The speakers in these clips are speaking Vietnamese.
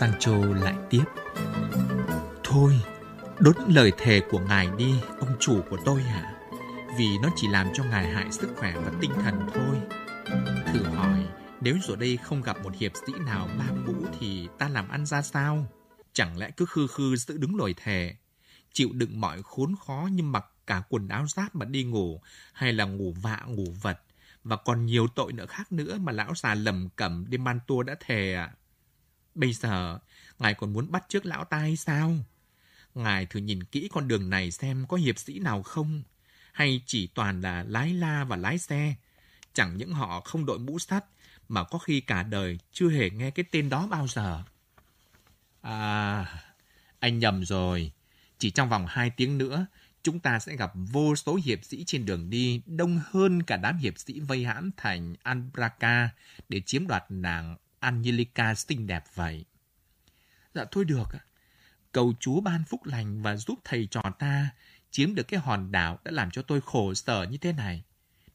Sancho lại tiếp. Thôi, đốt lời thề của ngài đi, ông chủ của tôi hả? Vì nó chỉ làm cho ngài hại sức khỏe và tinh thần thôi. Thử hỏi, nếu rồi đây không gặp một hiệp sĩ nào mang mũ thì ta làm ăn ra sao? Chẳng lẽ cứ khư khư giữ đứng lời thề, chịu đựng mọi khốn khó như mặc cả quần áo giáp mà đi ngủ, hay là ngủ vạ ngủ vật, và còn nhiều tội nữa khác nữa mà lão già lầm cẩm đêm ban tua đã thề à? Bây giờ, ngài còn muốn bắt trước lão ta hay sao? Ngài thử nhìn kỹ con đường này xem có hiệp sĩ nào không? Hay chỉ toàn là lái la và lái xe? Chẳng những họ không đội mũ sắt, mà có khi cả đời chưa hề nghe cái tên đó bao giờ. À, anh nhầm rồi. Chỉ trong vòng hai tiếng nữa, chúng ta sẽ gặp vô số hiệp sĩ trên đường đi đông hơn cả đám hiệp sĩ vây hãm thành Anbraka để chiếm đoạt nàng Angelica xinh đẹp vậy. Dạ thôi được, cầu Chúa ban phúc lành và giúp thầy trò ta chiếm được cái hòn đảo đã làm cho tôi khổ sở như thế này.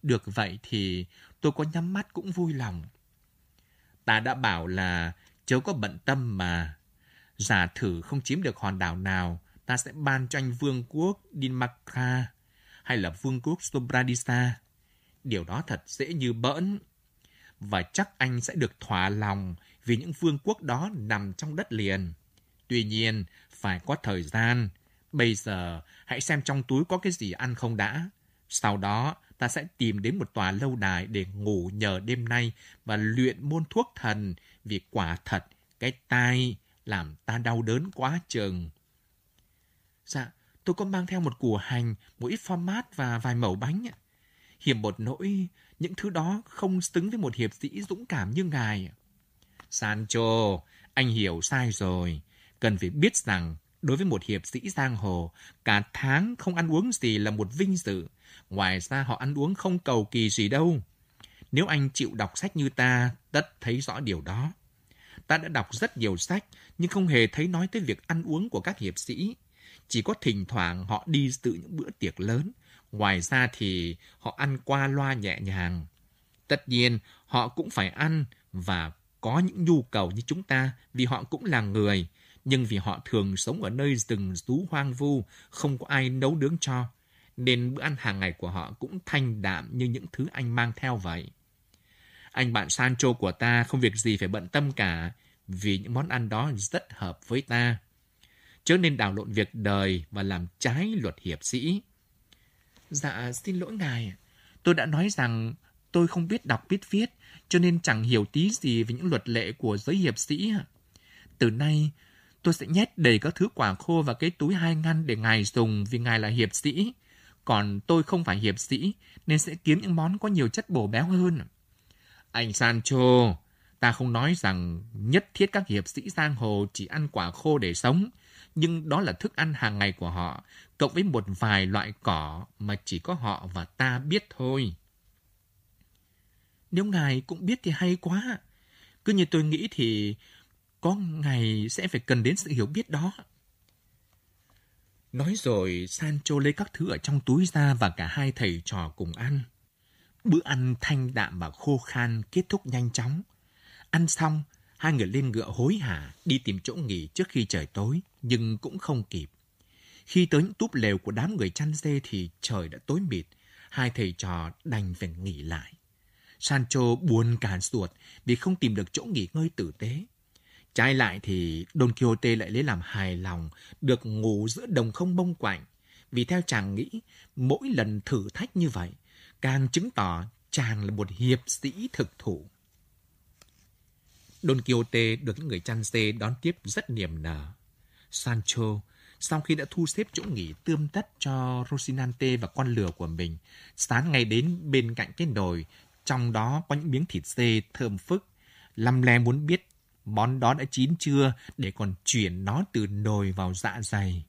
Được vậy thì tôi có nhắm mắt cũng vui lòng. Ta đã bảo là cháu có bận tâm mà. Giả thử không chiếm được hòn đảo nào, ta sẽ ban cho anh vương quốc Dinmakra hay là vương quốc Sobradisa. Điều đó thật dễ như bỡn. Và chắc anh sẽ được thỏa lòng vì những vương quốc đó nằm trong đất liền. Tuy nhiên, phải có thời gian. Bây giờ, hãy xem trong túi có cái gì ăn không đã. Sau đó, ta sẽ tìm đến một tòa lâu đài để ngủ nhờ đêm nay và luyện môn thuốc thần vì quả thật cái tai làm ta đau đớn quá chừng. Dạ, tôi có mang theo một củ hành, một ít format và vài mẩu bánh. Hiểm một nỗi, những thứ đó không xứng với một hiệp sĩ dũng cảm như ngài. Sancho, anh hiểu sai rồi. Cần phải biết rằng, đối với một hiệp sĩ giang hồ, cả tháng không ăn uống gì là một vinh dự. Ngoài ra họ ăn uống không cầu kỳ gì đâu. Nếu anh chịu đọc sách như ta, tất thấy rõ điều đó. Ta đã đọc rất nhiều sách, nhưng không hề thấy nói tới việc ăn uống của các hiệp sĩ. Chỉ có thỉnh thoảng họ đi dự những bữa tiệc lớn. Ngoài ra thì họ ăn qua loa nhẹ nhàng. Tất nhiên, họ cũng phải ăn và có những nhu cầu như chúng ta vì họ cũng là người. Nhưng vì họ thường sống ở nơi rừng rú hoang vu, không có ai nấu nướng cho nên bữa ăn hàng ngày của họ cũng thanh đạm như những thứ anh mang theo vậy. Anh bạn Sancho của ta không việc gì phải bận tâm cả, vì những món ăn đó rất hợp với ta. Chớ nên đảo lộn việc đời và làm trái luật hiệp sĩ. Dạ, xin lỗi ngài. Tôi đã nói rằng tôi không biết đọc biết viết, cho nên chẳng hiểu tí gì về những luật lệ của giới hiệp sĩ. Từ nay, tôi sẽ nhét đầy các thứ quả khô vào cái túi hai ngăn để ngài dùng vì ngài là hiệp sĩ. Còn tôi không phải hiệp sĩ, nên sẽ kiếm những món có nhiều chất bổ béo hơn. Anh Sancho, ta không nói rằng nhất thiết các hiệp sĩ giang hồ chỉ ăn quả khô để sống, nhưng đó là thức ăn hàng ngày của họ, cộng với một vài loại cỏ mà chỉ có họ và ta biết thôi. Nếu ngài cũng biết thì hay quá. Cứ như tôi nghĩ thì có ngày sẽ phải cần đến sự hiểu biết đó. Nói rồi, Sancho lấy các thứ ở trong túi ra và cả hai thầy trò cùng ăn. Bữa ăn thanh đạm và khô khan kết thúc nhanh chóng. Ăn xong, hai người lên ngựa hối hả đi tìm chỗ nghỉ trước khi trời tối, nhưng cũng không kịp. Khi tới những túp lều của đám người chăn dê thì trời đã tối mịt, hai thầy trò đành phải nghỉ lại. Sancho buồn cản ruột vì không tìm được chỗ nghỉ ngơi tử tế. Trái lại thì Don Quixote lại lấy làm hài lòng được ngủ giữa đồng không bông quạnh. Vì theo chàng nghĩ, mỗi lần thử thách như vậy, càng chứng tỏ chàng là một hiệp sĩ thực thụ. Don Quixote được những người chăn dê đón tiếp rất niềm nở. Sancho, sau khi đã thu xếp chỗ nghỉ tươm tất cho Rosinante và con lừa của mình, sáng ngày đến bên cạnh cái đồi, trong đó có những miếng thịt dê thơm phức. Lăm le muốn biết món đó đã chín chưa để còn chuyển nó từ nồi vào dạ dày.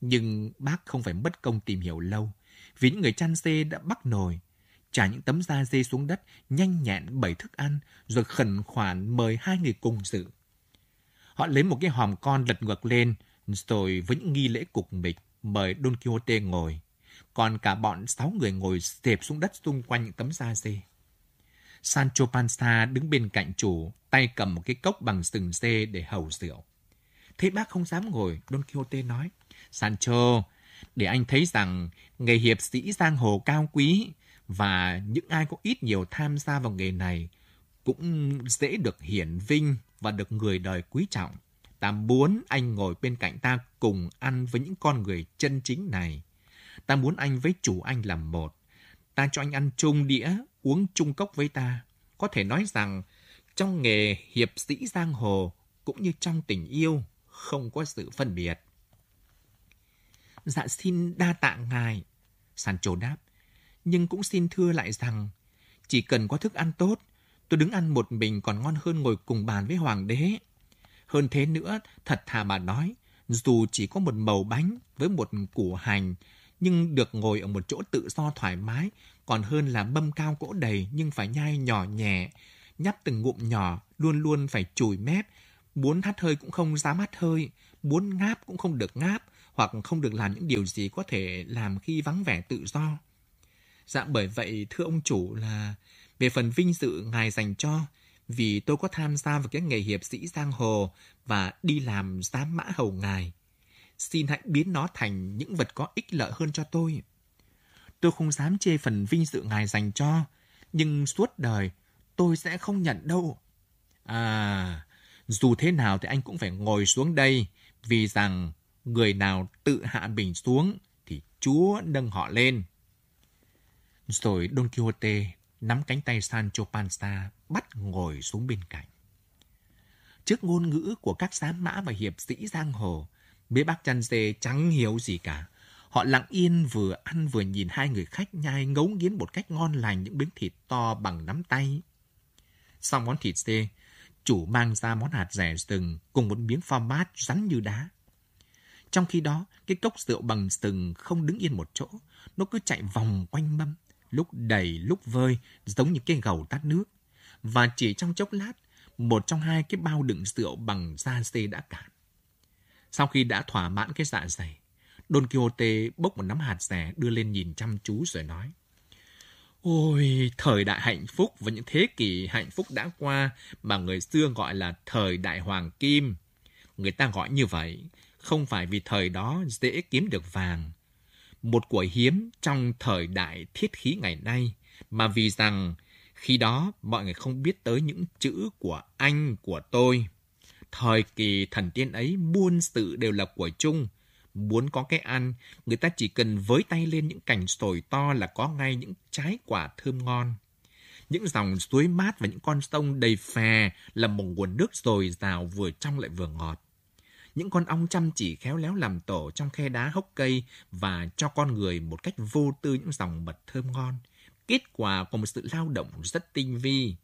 Nhưng bác không phải mất công tìm hiểu lâu, vì những người chăn dê đã bắt nồi, trả những tấm da dê xuống đất, nhanh nhẹn bày thức ăn, rồi khẩn khoản mời hai người cùng dự. Họ lấy một cái hòm con lật ngược lên, rồi với những nghi lễ cục mịch, mời Don Quixote ngồi. Còn cả bọn sáu người ngồi xẹp xuống đất xung quanh những tấm da dê. Sancho Panza đứng bên cạnh chủ, tay cầm một cái cốc bằng sừng dê để hầu rượu. Thế bác không dám ngồi, Don Quixote nói. Sancho, để anh thấy rằng nghề hiệp sĩ giang hồ cao quý và những ai có ít nhiều tham gia vào nghề này cũng dễ được hiển vinh và được người đời quý trọng. Ta muốn anh ngồi bên cạnh ta cùng ăn với những con người chân chính này. Ta muốn anh với chủ anh làm một. Ta cho anh ăn chung đĩa, uống chung cốc với ta. Có thể nói rằng trong nghề hiệp sĩ giang hồ cũng như trong tình yêu không có sự phân biệt. Dạ xin đa tạ ngài. Sancho đáp. Nhưng cũng xin thưa lại rằng, chỉ cần có thức ăn tốt, tôi đứng ăn một mình còn ngon hơn ngồi cùng bàn với hoàng đế. Hơn thế nữa, thật thà mà nói, dù chỉ có một màu bánh với một củ hành, nhưng được ngồi ở một chỗ tự do thoải mái, còn hơn là mâm cao cỗ đầy nhưng phải nhai nhỏ nhẹ, nhấp từng ngụm nhỏ, luôn luôn phải chùi mép, muốn hắt hơi cũng không dám hắt hơi, muốn ngáp cũng không được ngáp, hoặc không được làm những điều gì có thể làm khi vắng vẻ tự do. Dạ bởi vậy thưa ông chủ là về phần vinh dự ngài dành cho, vì tôi có tham gia vào cái nghề hiệp sĩ giang hồ và đi làm giám mã hầu ngài. Xin hãy biến nó thành những vật có ích lợi hơn cho tôi. Tôi không dám chê phần vinh dự ngài dành cho, nhưng suốt đời tôi sẽ không nhận đâu. À, dù thế nào thì anh cũng phải ngồi xuống đây, vì rằng người nào tự hạ mình xuống thì Chúa nâng họ lên. Rồi Don Quixote nắm cánh tay Sancho Panza bắt ngồi xuống bên cạnh. Trước ngôn ngữ của các giám mã và hiệp sĩ giang hồ, mấy bác chăn dê chẳng hiểu gì cả. Họ lặng yên vừa ăn vừa nhìn hai người khách nhai ngấu nghiến một cách ngon lành những miếng thịt to bằng nắm tay. Sau món thịt dê, chủ mang ra món hạt rẻ sừng cùng một miếng pho mát rắn như đá. Trong khi đó, cái cốc rượu bằng sừng không đứng yên một chỗ, nó cứ chạy vòng quanh mâm, lúc đầy lúc vơi, giống như cái gầu tát nước. Và chỉ trong chốc lát, một trong hai cái bao đựng rượu bằng da dê đã cạn. Sau khi đã thỏa mãn cái dạ dày, Don Quixote bốc một nắm hạt rẻ đưa lên nhìn chăm chú rồi nói. Ôi, thời đại hạnh phúc và những thế kỷ hạnh phúc đã qua mà người xưa gọi là thời đại hoàng kim. Người ta gọi như vậy không phải vì thời đó dễ kiếm được vàng, một của hiếm trong thời đại thiết khí ngày nay, mà vì rằng khi đó mọi người không biết tới những chữ của anh, của tôi. Thời kỳ thần tiên ấy muôn sự đều là của chung. Muốn có cái ăn, người ta chỉ cần với tay lên những cành sồi to là có ngay những trái quả thơm ngon. Những dòng suối mát và những con sông đầy phè là một nguồn nước dồi dào vừa trong lại vừa ngọt những con ong chăm chỉ khéo léo làm tổ trong khe đá hốc cây và cho con người một cách vô tư những dòng mật thơm ngon. Kết quả của một sự lao động rất tinh vi.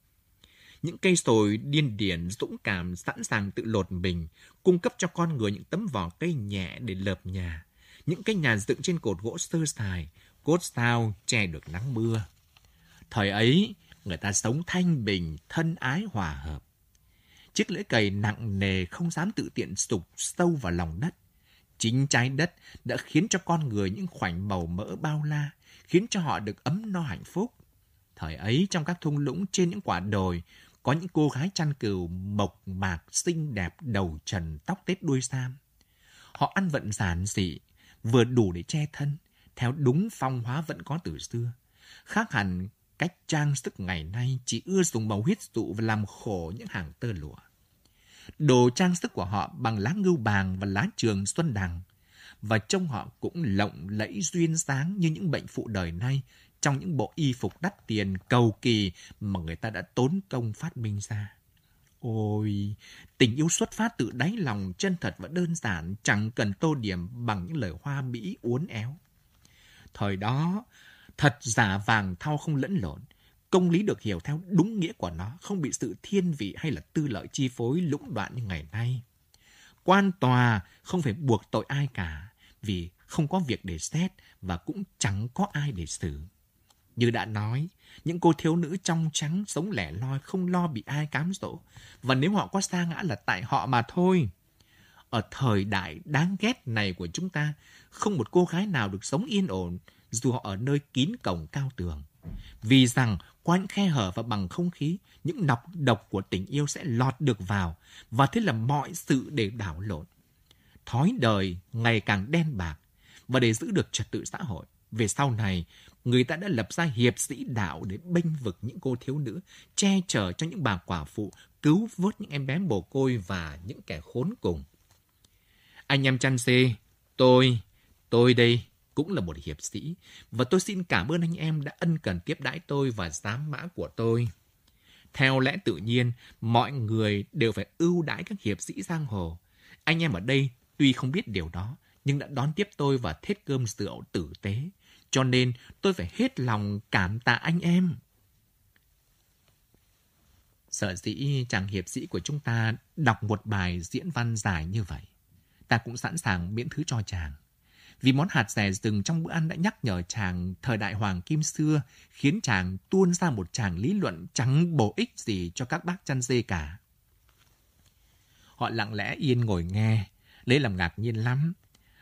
Những cây sồi điên điển, dũng cảm, sẵn sàng tự lột mình, cung cấp cho con người những tấm vỏ cây nhẹ để lợp nhà. Những cái nhà dựng trên cột gỗ sơ sài, cốt sao che được nắng mưa. Thời ấy, người ta sống thanh bình, thân ái hòa hợp. Chiếc lưỡi cày nặng nề không dám tự tiện sụp sâu vào lòng đất. Chính trái đất đã khiến cho con người những khoảnh màu mỡ bao la, khiến cho họ được ấm no hạnh phúc. Thời ấy trong các thung lũng trên những quả đồi, có những cô gái chăn cừu mộc mạc xinh đẹp đầu trần tóc tết đuôi sam. Họ ăn vận giản dị, vừa đủ để che thân, theo đúng phong hóa vẫn có từ xưa. Khác hẳn cách trang sức ngày nay chỉ ưa dùng màu huyết dụ và làm khổ những hàng tơ lụa. Đồ trang sức của họ bằng lá ngưu bàng và lá trường xuân đằng. Và trông họ cũng lộng lẫy duyên sáng như những bệnh phụ đời nay trong những bộ y phục đắt tiền cầu kỳ mà người ta đã tốn công phát minh ra. Ôi, tình yêu xuất phát từ đáy lòng chân thật và đơn giản, chẳng cần tô điểm bằng những lời hoa mỹ uốn éo. Thời đó, thật giả vàng thau không lẫn lộn, công lý được hiểu theo đúng nghĩa của nó, không bị sự thiên vị hay là tư lợi chi phối lũng đoạn như ngày nay. Quan tòa không phải buộc tội ai cả, vì không có việc để xét và cũng chẳng có ai để xử. Như đã nói, những cô thiếu nữ trong trắng sống lẻ loi không lo bị ai cám dỗ, và nếu họ có sa ngã là tại họ mà thôi. Ở thời đại đáng ghét này của chúng ta, không một cô gái nào được sống yên ổn dù họ ở nơi kín cổng cao tường. Vì rằng qua những khe hở và bằng không khí, những nọc độc của tình yêu sẽ lọt được vào và thế là mọi sự đều đảo lộn. Thói đời ngày càng đen bạc và để giữ được trật tự xã hội, về sau này người ta đã lập ra hiệp sĩ đạo để bênh vực những cô thiếu nữ, che chở cho những bà quả phụ, cứu vớt những em bé mồ côi và những kẻ khốn cùng. Anh em chăn xê, tôi, tôi đây cũng là một hiệp sĩ, và tôi xin cảm ơn anh em đã ân cần tiếp đãi tôi và giám mã của tôi. Theo lẽ tự nhiên, mọi người đều phải ưu đãi các hiệp sĩ giang hồ. Anh em ở đây tuy không biết điều đó, nhưng đã đón tiếp tôi và thết cơm rượu tử tế. Cho nên tôi phải hết lòng cảm tạ anh em. Sợ dĩ chàng hiệp sĩ của chúng ta đọc một bài diễn văn dài như vậy. Ta cũng sẵn sàng miễn thứ cho chàng. Vì món hạt rẻ rừng trong bữa ăn đã nhắc nhở chàng thời đại hoàng kim xưa, khiến chàng tuôn ra một chàng lý luận chẳng bổ ích gì cho các bác chăn dê cả. Họ lặng lẽ yên ngồi nghe, lấy làm ngạc nhiên lắm.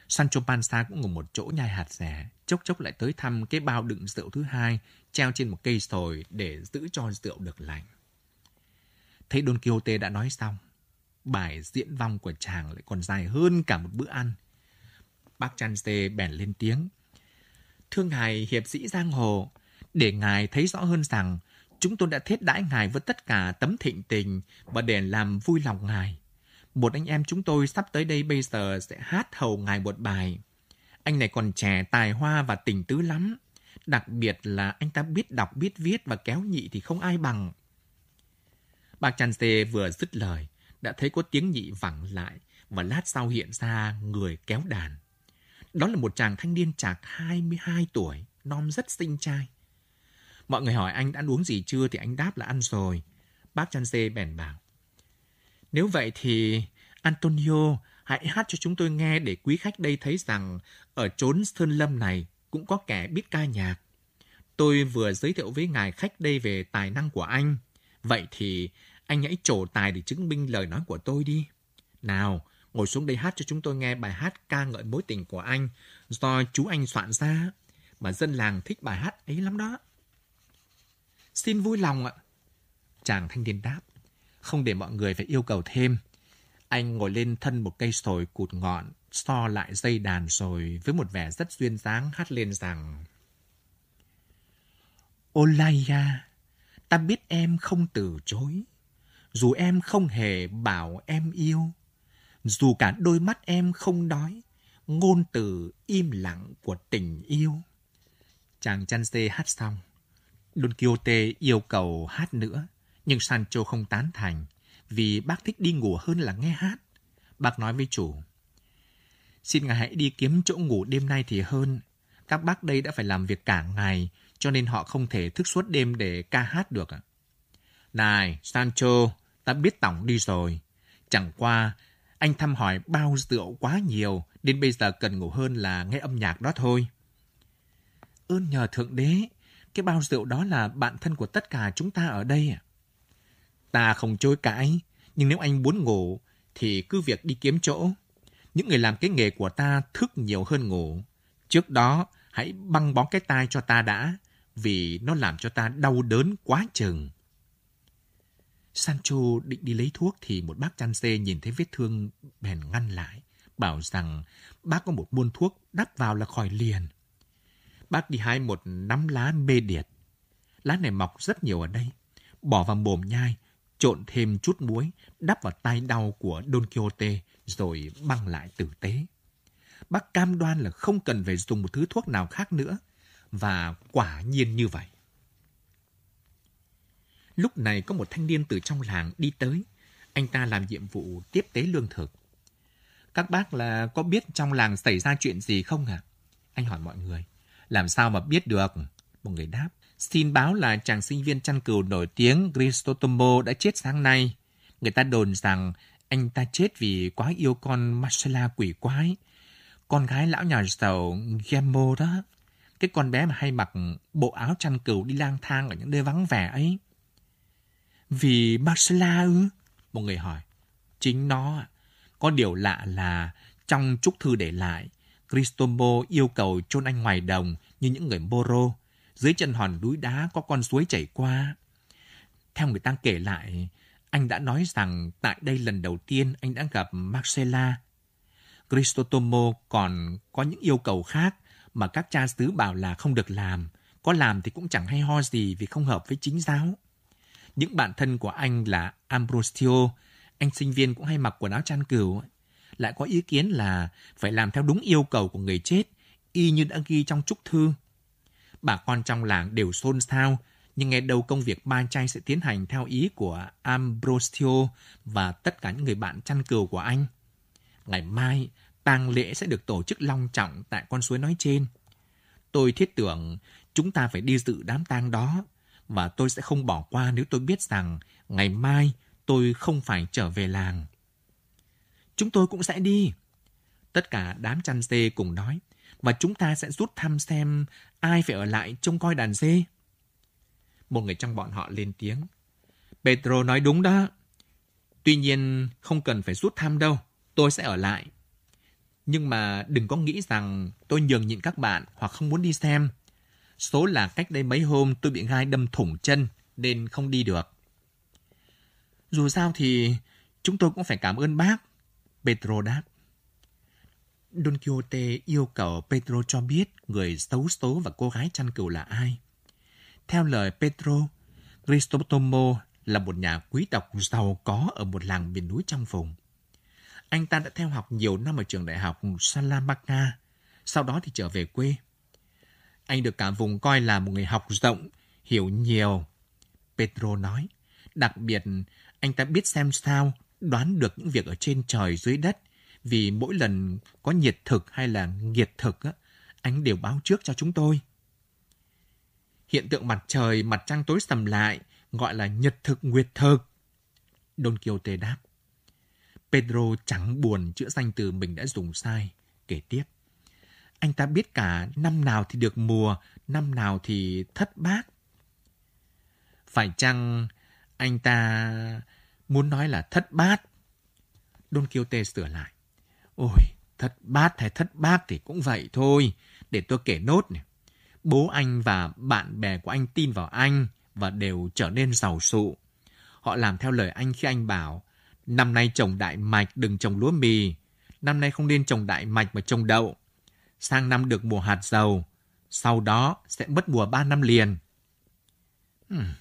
Sancho Panza cũng ngồi một chỗ nhai hạt rẻ, chốc chốc lại tới thăm cái bao đựng rượu thứ hai, treo trên một cây sồi để giữ cho rượu được lạnh. Thấy Don Quixote đã nói xong, bài diễn vong của chàng lại còn dài hơn cả một bữa ăn. Bác Chan Xê bèn lên tiếng. Thưa ngài hiệp sĩ Giang Hồ, để ngài thấy rõ hơn rằng chúng tôi đã thiết đãi ngài với tất cả tấm thịnh tình và để làm vui lòng ngài. Một anh em chúng tôi sắp tới đây bây giờ sẽ hát hầu ngài một bài. Anh này còn trẻ, tài hoa và tình tứ lắm. Đặc biệt là anh ta biết đọc, biết viết và kéo nhị thì không ai bằng. Bác Chan Xê vừa dứt lời, đã thấy có tiếng nhị vẳng lại và lát sau hiện ra người kéo đàn. Đó là một chàng thanh niên chạc 22 tuổi, non rất xinh trai. Mọi người hỏi anh đã ăn uống gì chưa thì anh đáp là ăn rồi. Bác Chan Xê bèn bảo. Nếu vậy thì Antonio hãy hát cho chúng tôi nghe để quý khách đây thấy rằng ở chốn Sơn Lâm này cũng có kẻ biết ca nhạc. Tôi vừa giới thiệu với ngài khách đây về tài năng của anh. Vậy thì anh hãy trổ tài để chứng minh lời nói của tôi đi. Nào, ngồi xuống đây hát cho chúng tôi nghe bài hát ca ngợi mối tình của anh do chú anh soạn ra. Mà dân làng thích bài hát ấy lắm đó. Xin vui lòng ạ. Chàng thanh niên đáp, không để mọi người phải yêu cầu thêm. Anh ngồi lên thân một cây sồi cụt ngọn, so lại dây đàn rồi với một vẻ rất duyên dáng hát lên rằng Olaya, ta biết em không từ chối, dù em không hề bảo em yêu, dù cả đôi mắt em không nói, ngôn từ im lặng của tình yêu. Chàng chăn xê hát xong, Don Quixote yêu cầu hát nữa, nhưng Sancho không tán thành, vì bác thích đi ngủ hơn là nghe hát. Bác nói với chủ, xin ngài hãy đi kiếm chỗ ngủ đêm nay thì hơn. Các bác đây đã phải làm việc cả ngày, cho nên họ không thể thức suốt đêm để ca hát được. Này, Sancho, ta biết tổng đi rồi. Chẳng qua, anh thăm hỏi bao rượu quá nhiều, đến bây giờ cần ngủ hơn là nghe âm nhạc đó thôi. Ơn nhờ Thượng Đế, cái bao rượu đó là bạn thân của tất cả chúng ta ở đây. Ta không chối cãi, nhưng nếu anh muốn ngủ, thì cứ việc đi kiếm chỗ. Những người làm cái nghề của ta thức nhiều hơn ngủ. Trước đó, hãy băng bó cái tai cho ta đã, vì nó làm cho ta đau đớn quá chừng. Sancho định đi lấy thuốc thì một bác chăn xê nhìn thấy vết thương bèn ngăn lại, bảo rằng bác có một muôn thuốc đắp vào là khỏi liền. Bác đi hái một nắm lá mê điệt. Lá này mọc rất nhiều ở đây. Bỏ vào mồm nhai, trộn thêm chút muối, đắp vào tay đau của Don Quixote rồi băng lại tử tế. Bác cam đoan là không cần phải dùng một thứ thuốc nào khác nữa. Và quả nhiên như vậy. Lúc này có một thanh niên từ trong làng đi tới. Anh ta làm nhiệm vụ tiếp tế lương thực. Các bác là có biết trong làng xảy ra chuyện gì không ạ? À? Anh hỏi mọi người. Làm sao mà biết được? Một người đáp. Xin báo là chàng sinh viên chăn cừu nổi tiếng Cristotomo đã chết sáng nay. Người ta đồn rằng anh ta chết vì quá yêu con Marcella quỷ quái. Con gái lão nhà giàu Gemmo đó. Cái con bé mà hay mặc bộ áo chăn cừu đi lang thang ở những nơi vắng vẻ ấy. Vì Marcella ư? Một người hỏi. Chính nó. Có điều lạ là trong chúc thư để lại, Cristombo yêu cầu chôn anh ngoài đồng như những người Moro. Dưới chân hòn núi đá có con suối chảy qua. Theo người ta kể lại, anh đã nói rằng tại đây lần đầu tiên anh đã gặp Marcella. Cristotomo còn có những yêu cầu khác mà các cha xứ bảo là không được làm. Có làm thì cũng chẳng hay ho gì vì không hợp với chính giáo. Những bạn thân của anh là Ambrosio, anh sinh viên cũng hay mặc quần áo chăn cừu, lại có ý kiến là phải làm theo đúng yêu cầu của người chết, y như đã ghi trong chúc thư. Bà con trong làng đều xôn xao, nhưng nghe đầu công việc ba chay sẽ tiến hành theo ý của Ambrosio và tất cả những người bạn chăn cừu của anh. Ngày mai, tang lễ sẽ được tổ chức long trọng tại con suối nói trên. Tôi thiết tưởng chúng ta phải đi dự đám tang đó và tôi sẽ không bỏ qua nếu tôi biết rằng ngày mai tôi không phải trở về làng. Chúng tôi cũng sẽ đi. Tất cả đám chăn dê cùng nói và chúng ta sẽ rút thăm xem ai phải ở lại trông coi đàn dê. Một người trong bọn họ lên tiếng. Pedro nói đúng đó. Tuy nhiên không cần phải rút thăm đâu, tôi sẽ ở lại. Nhưng mà đừng có nghĩ rằng tôi nhường nhịn các bạn hoặc không muốn đi xem. Số là cách đây mấy hôm tôi bị gai đâm thủng chân nên không đi được. Dù sao thì chúng tôi cũng phải cảm ơn bác. Pedro đáp. Don Quixote yêu cầu Pedro cho biết người xấu số và cô gái chăn cừu là ai. Theo lời Pedro, Cristotomo là một nhà quý tộc giàu có ở một làng miền núi trong vùng. Anh ta đã theo học nhiều năm ở trường đại học Salamanca, sau đó thì trở về quê. Anh được cả vùng coi là một người học rộng, hiểu nhiều. Pedro nói, đặc biệt anh ta biết xem sao, đoán được những việc ở trên trời dưới đất, vì mỗi lần có nhiệt thực hay là nghiệt thực, á, anh đều báo trước cho chúng tôi. Hiện tượng mặt trời, mặt trăng tối sầm lại, gọi là nhật thực nguyệt thực. Don Quixote đáp. Pedro chẳng buồn chữa danh từ mình đã dùng sai, kể tiếp. Anh ta biết cả năm nào thì được mùa, năm nào thì thất bát. Phải chăng anh ta muốn nói là thất bát? Don Quixote sửa lại. Ôi, thất bát hay thất bát thì cũng vậy thôi. Để tôi kể nốt này. Bố anh và bạn bè của anh tin vào anh và đều trở nên giàu sụ. Họ làm theo lời anh khi anh bảo năm nay trồng đại mạch đừng trồng lúa mì. Năm nay không nên trồng đại mạch mà trồng đậu. Sang năm được mùa hạt dầu. Sau đó sẽ mất mùa ba năm liền. Hmm.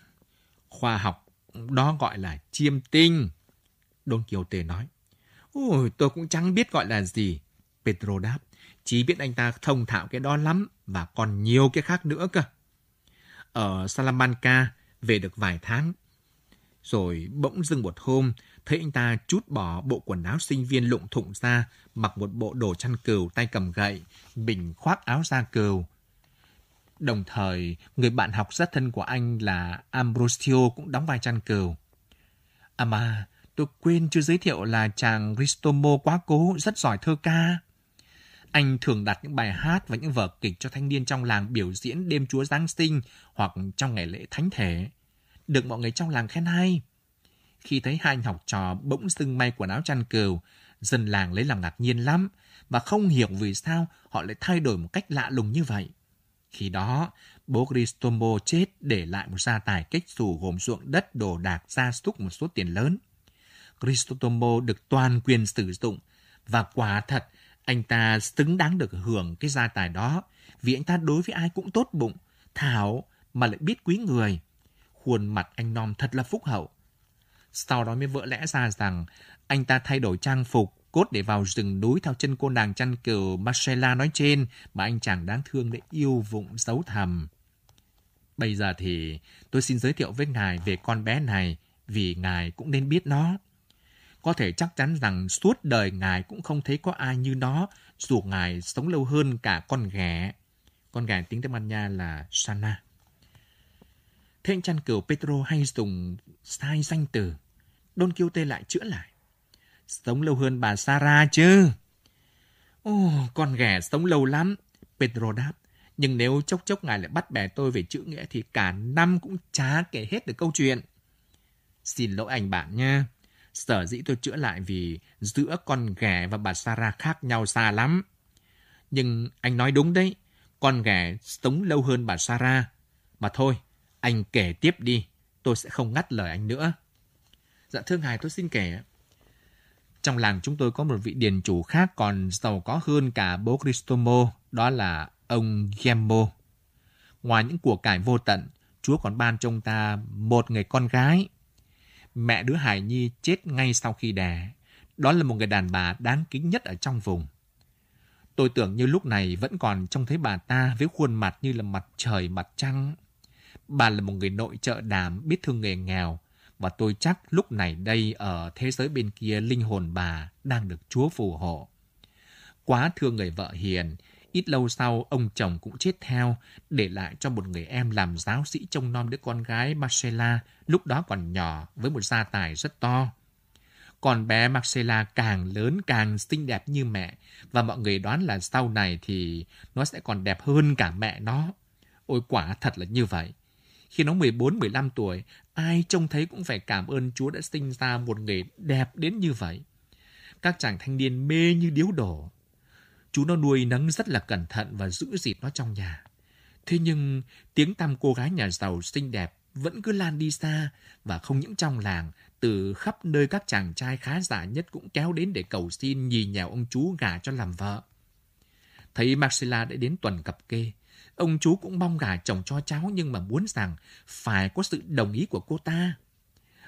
Khoa học đó gọi là chiêm tinh. Don Quixote nói. Ôi, tôi cũng chẳng biết gọi là gì. Pedro đáp. Chỉ biết anh ta thông thạo cái đó lắm và còn nhiều cái khác nữa cơ. Ở Salamanca về được vài tháng. Rồi bỗng dưng một hôm, thấy anh ta chút bỏ bộ quần áo sinh viên lụng thụng ra, mặc một bộ đồ chăn cừu tay cầm gậy, bình khoác áo da cừu. Đồng thời, người bạn học rất thân của anh là Ambrosio cũng đóng vai chăn cừu. À mà, tôi quên chưa giới thiệu là chàng Ristomo quá cố, rất giỏi thơ ca. Anh thường đặt những bài hát và những vở kịch cho thanh niên trong làng biểu diễn đêm Chúa Giáng sinh hoặc trong ngày lễ thánh thể. Được mọi người trong làng khen hay. Khi thấy hai anh học trò bỗng dưng may quần áo chăn cừu, dân làng lấy làm ngạc nhiên lắm và không hiểu vì sao họ lại thay đổi một cách lạ lùng như vậy. Khi đó, bố Cristomo chết để lại một gia tài cách xù gồm ruộng đất, đồ đạc, gia súc một số tiền lớn. Cristomo được toàn quyền sử dụng và quả thật anh ta xứng đáng được hưởng cái gia tài đó vì anh ta đối với ai cũng tốt bụng, thảo mà lại biết quý người. Khuôn mặt anh Nom thật là phúc hậu. Sau đó mới vỡ lẽ ra rằng anh ta thay đổi trang phục, cốt để vào rừng núi theo chân cô nàng chăn cừu Marcella nói trên mà anh chàng đáng thương đã yêu vụng giấu thầm. Bây giờ thì tôi xin giới thiệu với ngài về con bé này vì ngài cũng nên biết nó. Có thể chắc chắn rằng suốt đời ngài cũng không thấy có ai như nó, dù ngài sống lâu hơn cả con ghẻ. Con ghẻ tiếng Tây Ban Nha là Sana. Thế anh chăn cừu Petro hay dùng sai danh từ. Don Quixote lại chữa lại. Sống lâu hơn bà Sarah chứ. Ồ, con ghẻ sống lâu lắm. Pedro đáp. Nhưng nếu chốc chốc ngài lại bắt bẻ tôi về chữ nghĩa thì cả năm cũng chả kể hết được câu chuyện. Xin lỗi anh bạn nha. Sở dĩ tôi chữa lại vì giữa con ghẻ và bà Sarah khác nhau xa lắm. Nhưng anh nói đúng đấy. Con ghẻ sống lâu hơn bà Sarah. Mà thôi, anh kể tiếp đi, tôi sẽ không ngắt lời anh nữa. Dạ thưa ngài, tôi xin kể. Trong làng chúng tôi có một vị điền chủ khác còn giàu có hơn cả bố Cristomo, đó là ông Gemmo. Ngoài những của cải vô tận, Chúa còn ban cho ông ta một người con gái. Mẹ đứa Hải Nhi chết ngay sau khi đẻ. Đó là một người đàn bà đáng kính nhất ở trong vùng. Tôi tưởng như lúc này vẫn còn trông thấy bà ta với khuôn mặt như là mặt trời mặt trăng. Bà là một người nội trợ đảm biết thương nghề nghèo và tôi chắc lúc này đây ở thế giới bên kia linh hồn bà đang được Chúa phù hộ. Quá thương người vợ hiền, ít lâu sau ông chồng cũng chết theo, để lại cho một người em làm giáo sĩ trông nom đứa con gái Marcella lúc đó còn nhỏ với một gia tài rất to. Còn bé Marcella càng lớn càng xinh đẹp như mẹ và mọi người đoán là sau này thì nó sẽ còn đẹp hơn cả mẹ nó. Ôi quả thật là như vậy. Khi nó 14-15 tuổi, ai trông thấy cũng phải cảm ơn Chúa đã sinh ra một người đẹp đến như vậy. Các chàng thanh niên mê như điếu đổ. Chú nó nuôi nấng rất là cẩn thận và giữ dịp nó trong nhà. Thế nhưng tiếng tăm cô gái nhà giàu xinh đẹp vẫn cứ lan đi xa và không những trong làng, từ khắp nơi các chàng trai khá giả nhất cũng kéo đến để cầu xin nhì nhào ông chú gả cho làm vợ. Thấy Marcella đã đến tuần cặp kê, Ông chú cũng mong gả chồng cho cháu nhưng mà muốn rằng phải có sự đồng ý của cô ta.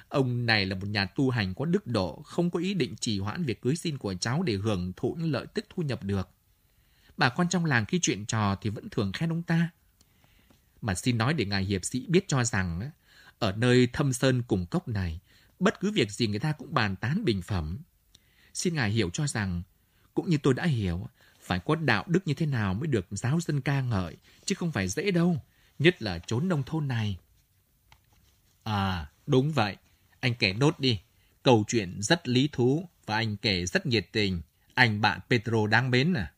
Ông này là một nhà tu hành có đức độ, không có ý định trì hoãn việc cưới xin của cháu để hưởng thụ những lợi tức thu nhập được. Bà con trong làng khi chuyện trò thì vẫn thường khen ông ta. Mà xin nói để ngài hiệp sĩ biết cho rằng, ở nơi thâm sơn cùng cốc này, bất cứ việc gì người ta cũng bàn tán bình phẩm. Xin ngài hiểu cho rằng, cũng như tôi đã hiểu, phải có đạo đức như thế nào mới được giáo dân ca ngợi, chứ không phải dễ đâu, nhất là chốn nông thôn này. À, đúng vậy. Anh kể nốt đi. Câu chuyện rất lý thú và anh kể rất nhiệt tình. Anh bạn Petro đáng mến à?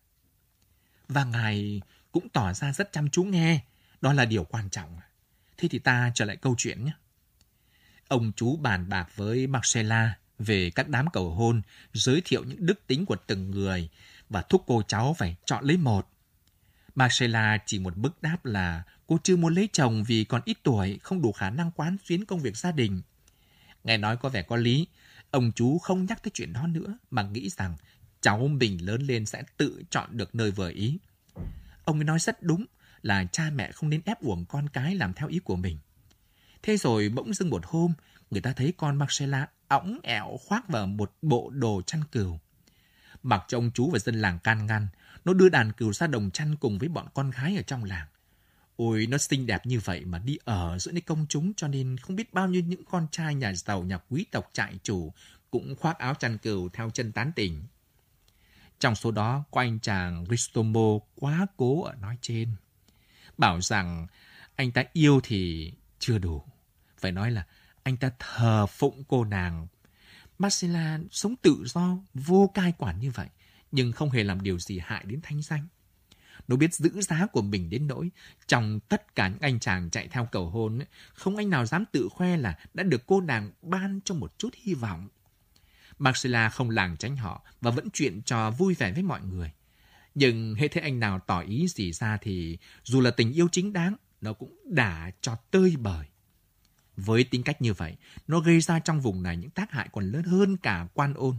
Và ngài cũng tỏ ra rất chăm chú nghe. Đó là điều quan trọng. Thế thì ta trở lại câu chuyện nhé. Ông chú bàn bạc với Marcella về các đám cầu hôn, giới thiệu những đức tính của từng người và thúc cô cháu phải chọn lấy một. Marcella chỉ một bức đáp là cô chưa muốn lấy chồng vì còn ít tuổi, không đủ khả năng quán xuyến công việc gia đình. Nghe nói có vẻ có lý, ông chú không nhắc tới chuyện đó nữa mà nghĩ rằng cháu mình lớn lên sẽ tự chọn được nơi vừa ý. Ông ấy nói rất đúng là cha mẹ không nên ép uổng con cái làm theo ý của mình. Thế rồi bỗng dưng một hôm, người ta thấy con Marcella õng ẹo khoác vào một bộ đồ chăn cừu. Mặc cho ông chú và dân làng can ngăn, nó đưa đàn cừu ra đồng chăn cùng với bọn con gái ở trong làng. Ôi, nó xinh đẹp như vậy mà đi ở giữa nơi công chúng cho nên không biết bao nhiêu những con trai nhà giàu, nhà quý tộc trại chủ cũng khoác áo chăn cừu theo chân tán tỉnh. Trong số đó có anh chàng Ristomo quá cố ở nói trên. Bảo rằng anh ta yêu thì chưa đủ. Phải nói là anh ta thờ phụng cô nàng Marcella sống tự do, vô cai quản như vậy, nhưng không hề làm điều gì hại đến thanh danh. Nó biết giữ giá của mình đến nỗi trong tất cả những anh chàng chạy theo cầu hôn, không anh nào dám tự khoe là đã được cô nàng ban cho một chút hy vọng. Marcella không làng tránh họ và vẫn chuyện trò vui vẻ với mọi người. Nhưng hệ thế anh nào tỏ ý gì ra thì dù là tình yêu chính đáng, nó cũng đã cho tơi bời. Với tính cách như vậy, nó gây ra trong vùng này những tác hại còn lớn hơn cả quan ôn.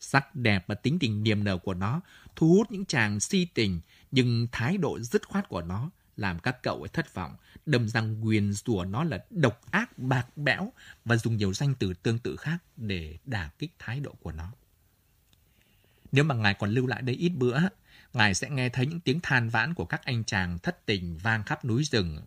Sắc đẹp và tính tình niềm nở của nó thu hút những chàng si tình, nhưng thái độ dứt khoát của nó làm các cậu ấy thất vọng, đâm răng quyền rủa nó là độc ác bạc bẽo và dùng nhiều danh từ tương tự khác để đả kích thái độ của nó. Nếu mà ngài còn lưu lại đây ít bữa, ngài sẽ nghe thấy những tiếng than vãn của các anh chàng thất tình vang khắp núi rừng.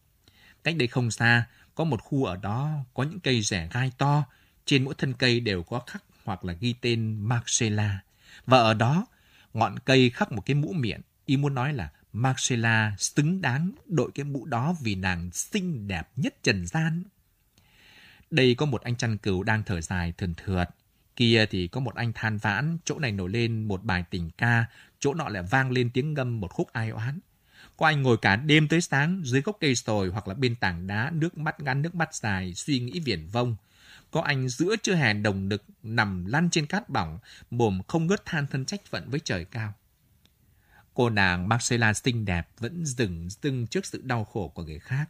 Cách đây không xa, có một khu ở đó có những cây rẻ gai to, trên mỗi thân cây đều có khắc hoặc là ghi tên Marcella. Và ở đó, ngọn cây khắc một cái mũ miệng. Ý muốn nói là Marcella xứng đáng đội cái mũ đó vì nàng xinh đẹp nhất trần gian. Đây có một anh chăn cừu đang thở dài thườn thượt. Kia thì có một anh than vãn, chỗ này nổi lên một bài tình ca, chỗ nọ lại vang lên tiếng ngâm một khúc ai oán. Có anh ngồi cả đêm tới sáng dưới gốc cây sồi hoặc là bên tảng đá, nước mắt ngắn nước mắt dài, suy nghĩ viển vông. Có anh giữa trưa hè đồng đực nằm lăn trên cát bỏng, mồm không ngớt than thân trách phận với trời cao. Cô nàng Marcella xinh đẹp vẫn dừng dưng trước sự đau khổ của người khác.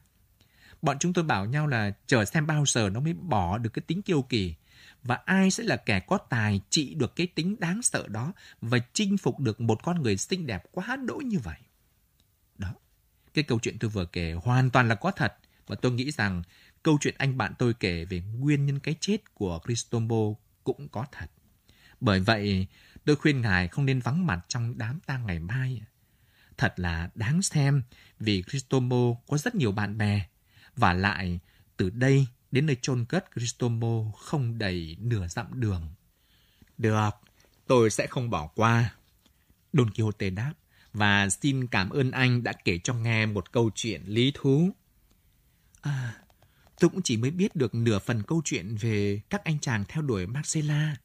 Bọn chúng tôi bảo nhau là chờ xem bao giờ nó mới bỏ được cái tính kiêu kỳ. Và ai sẽ là kẻ có tài trị được cái tính đáng sợ đó và chinh phục được một con người xinh đẹp quá đỗi như vậy. Cái câu chuyện tôi vừa kể hoàn toàn là có thật. Và tôi nghĩ rằng câu chuyện anh bạn tôi kể về nguyên nhân cái chết của Cristombo cũng có thật. Bởi vậy, tôi khuyên ngài không nên vắng mặt trong đám tang ngày mai. Thật là đáng xem vì Cristombo có rất nhiều bạn bè. Và lại, từ đây đến nơi chôn cất Cristombo không đầy nửa dặm đường. Được, tôi sẽ không bỏ qua. Don Quixote đáp, và xin cảm ơn anh đã kể cho nghe một câu chuyện lý thú. À, tôi cũng chỉ mới biết được nửa phần câu chuyện về các anh chàng theo đuổi Marcella.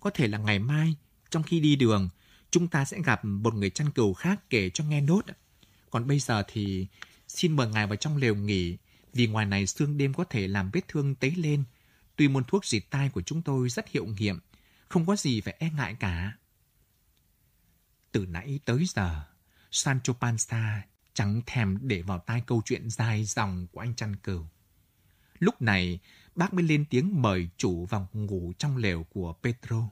Có thể là ngày mai, trong khi đi đường, chúng ta sẽ gặp một người chăn cừu khác kể cho nghe nốt. Còn bây giờ thì xin mời ngài vào trong lều nghỉ, vì ngoài này sương đêm có thể làm vết thương tấy lên. Tuy môn thuốc dịt tai của chúng tôi rất hiệu nghiệm, không có gì phải e ngại cả. Từ nãy tới giờ, Sancho Panza chẳng thèm để vào tai câu chuyện dài dòng của anh chăn cừu. Lúc này, bác mới lên tiếng mời chủ vào ngủ trong lều của Petro.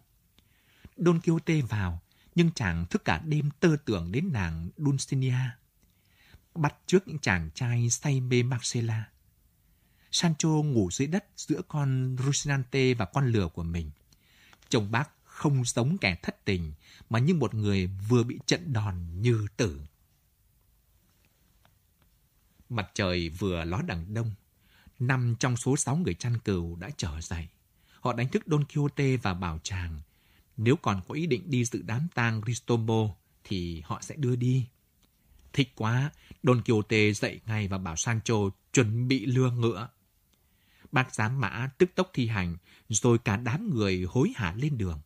Don Quixote vào, nhưng chàng thức cả đêm tơ tưởng đến nàng Dulcinea. Bắt trước những chàng trai say mê Marcela. Sancho ngủ dưới đất giữa con Rocinante và con lừa của mình. Chồng bác không giống kẻ thất tình, mà như một người vừa bị trận đòn như tử. Mặt trời vừa ló đằng đông, năm trong số sáu người chăn cừu đã trở dậy. Họ đánh thức Don Quixote và bảo chàng, nếu còn có ý định đi dự đám tang Cristombo thì họ sẽ đưa đi. Thích quá, Don Quixote dậy ngay và bảo Sancho chuẩn bị lưa ngựa. Bác giám mã tức tốc thi hành, rồi cả đám người hối hả lên đường.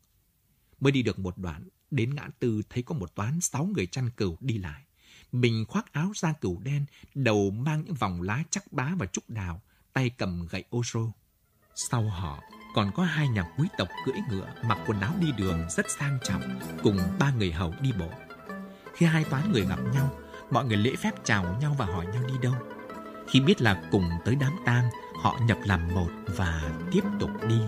Mới đi được một đoạn, đến ngã tư thấy có một toán sáu người chăn cừu đi lại. Mình khoác áo da cừu đen, đầu mang những vòng lá chắc bá và trúc đào, tay cầm gậy ô rô. Sau họ còn có hai nhà quý tộc cưỡi ngựa mặc quần áo đi đường rất sang trọng cùng ba người hầu đi bộ. Khi hai toán người gặp nhau, mọi người lễ phép chào nhau và hỏi nhau đi đâu. Khi biết là cùng tới đám tang, họ nhập làm một và tiếp tục đi.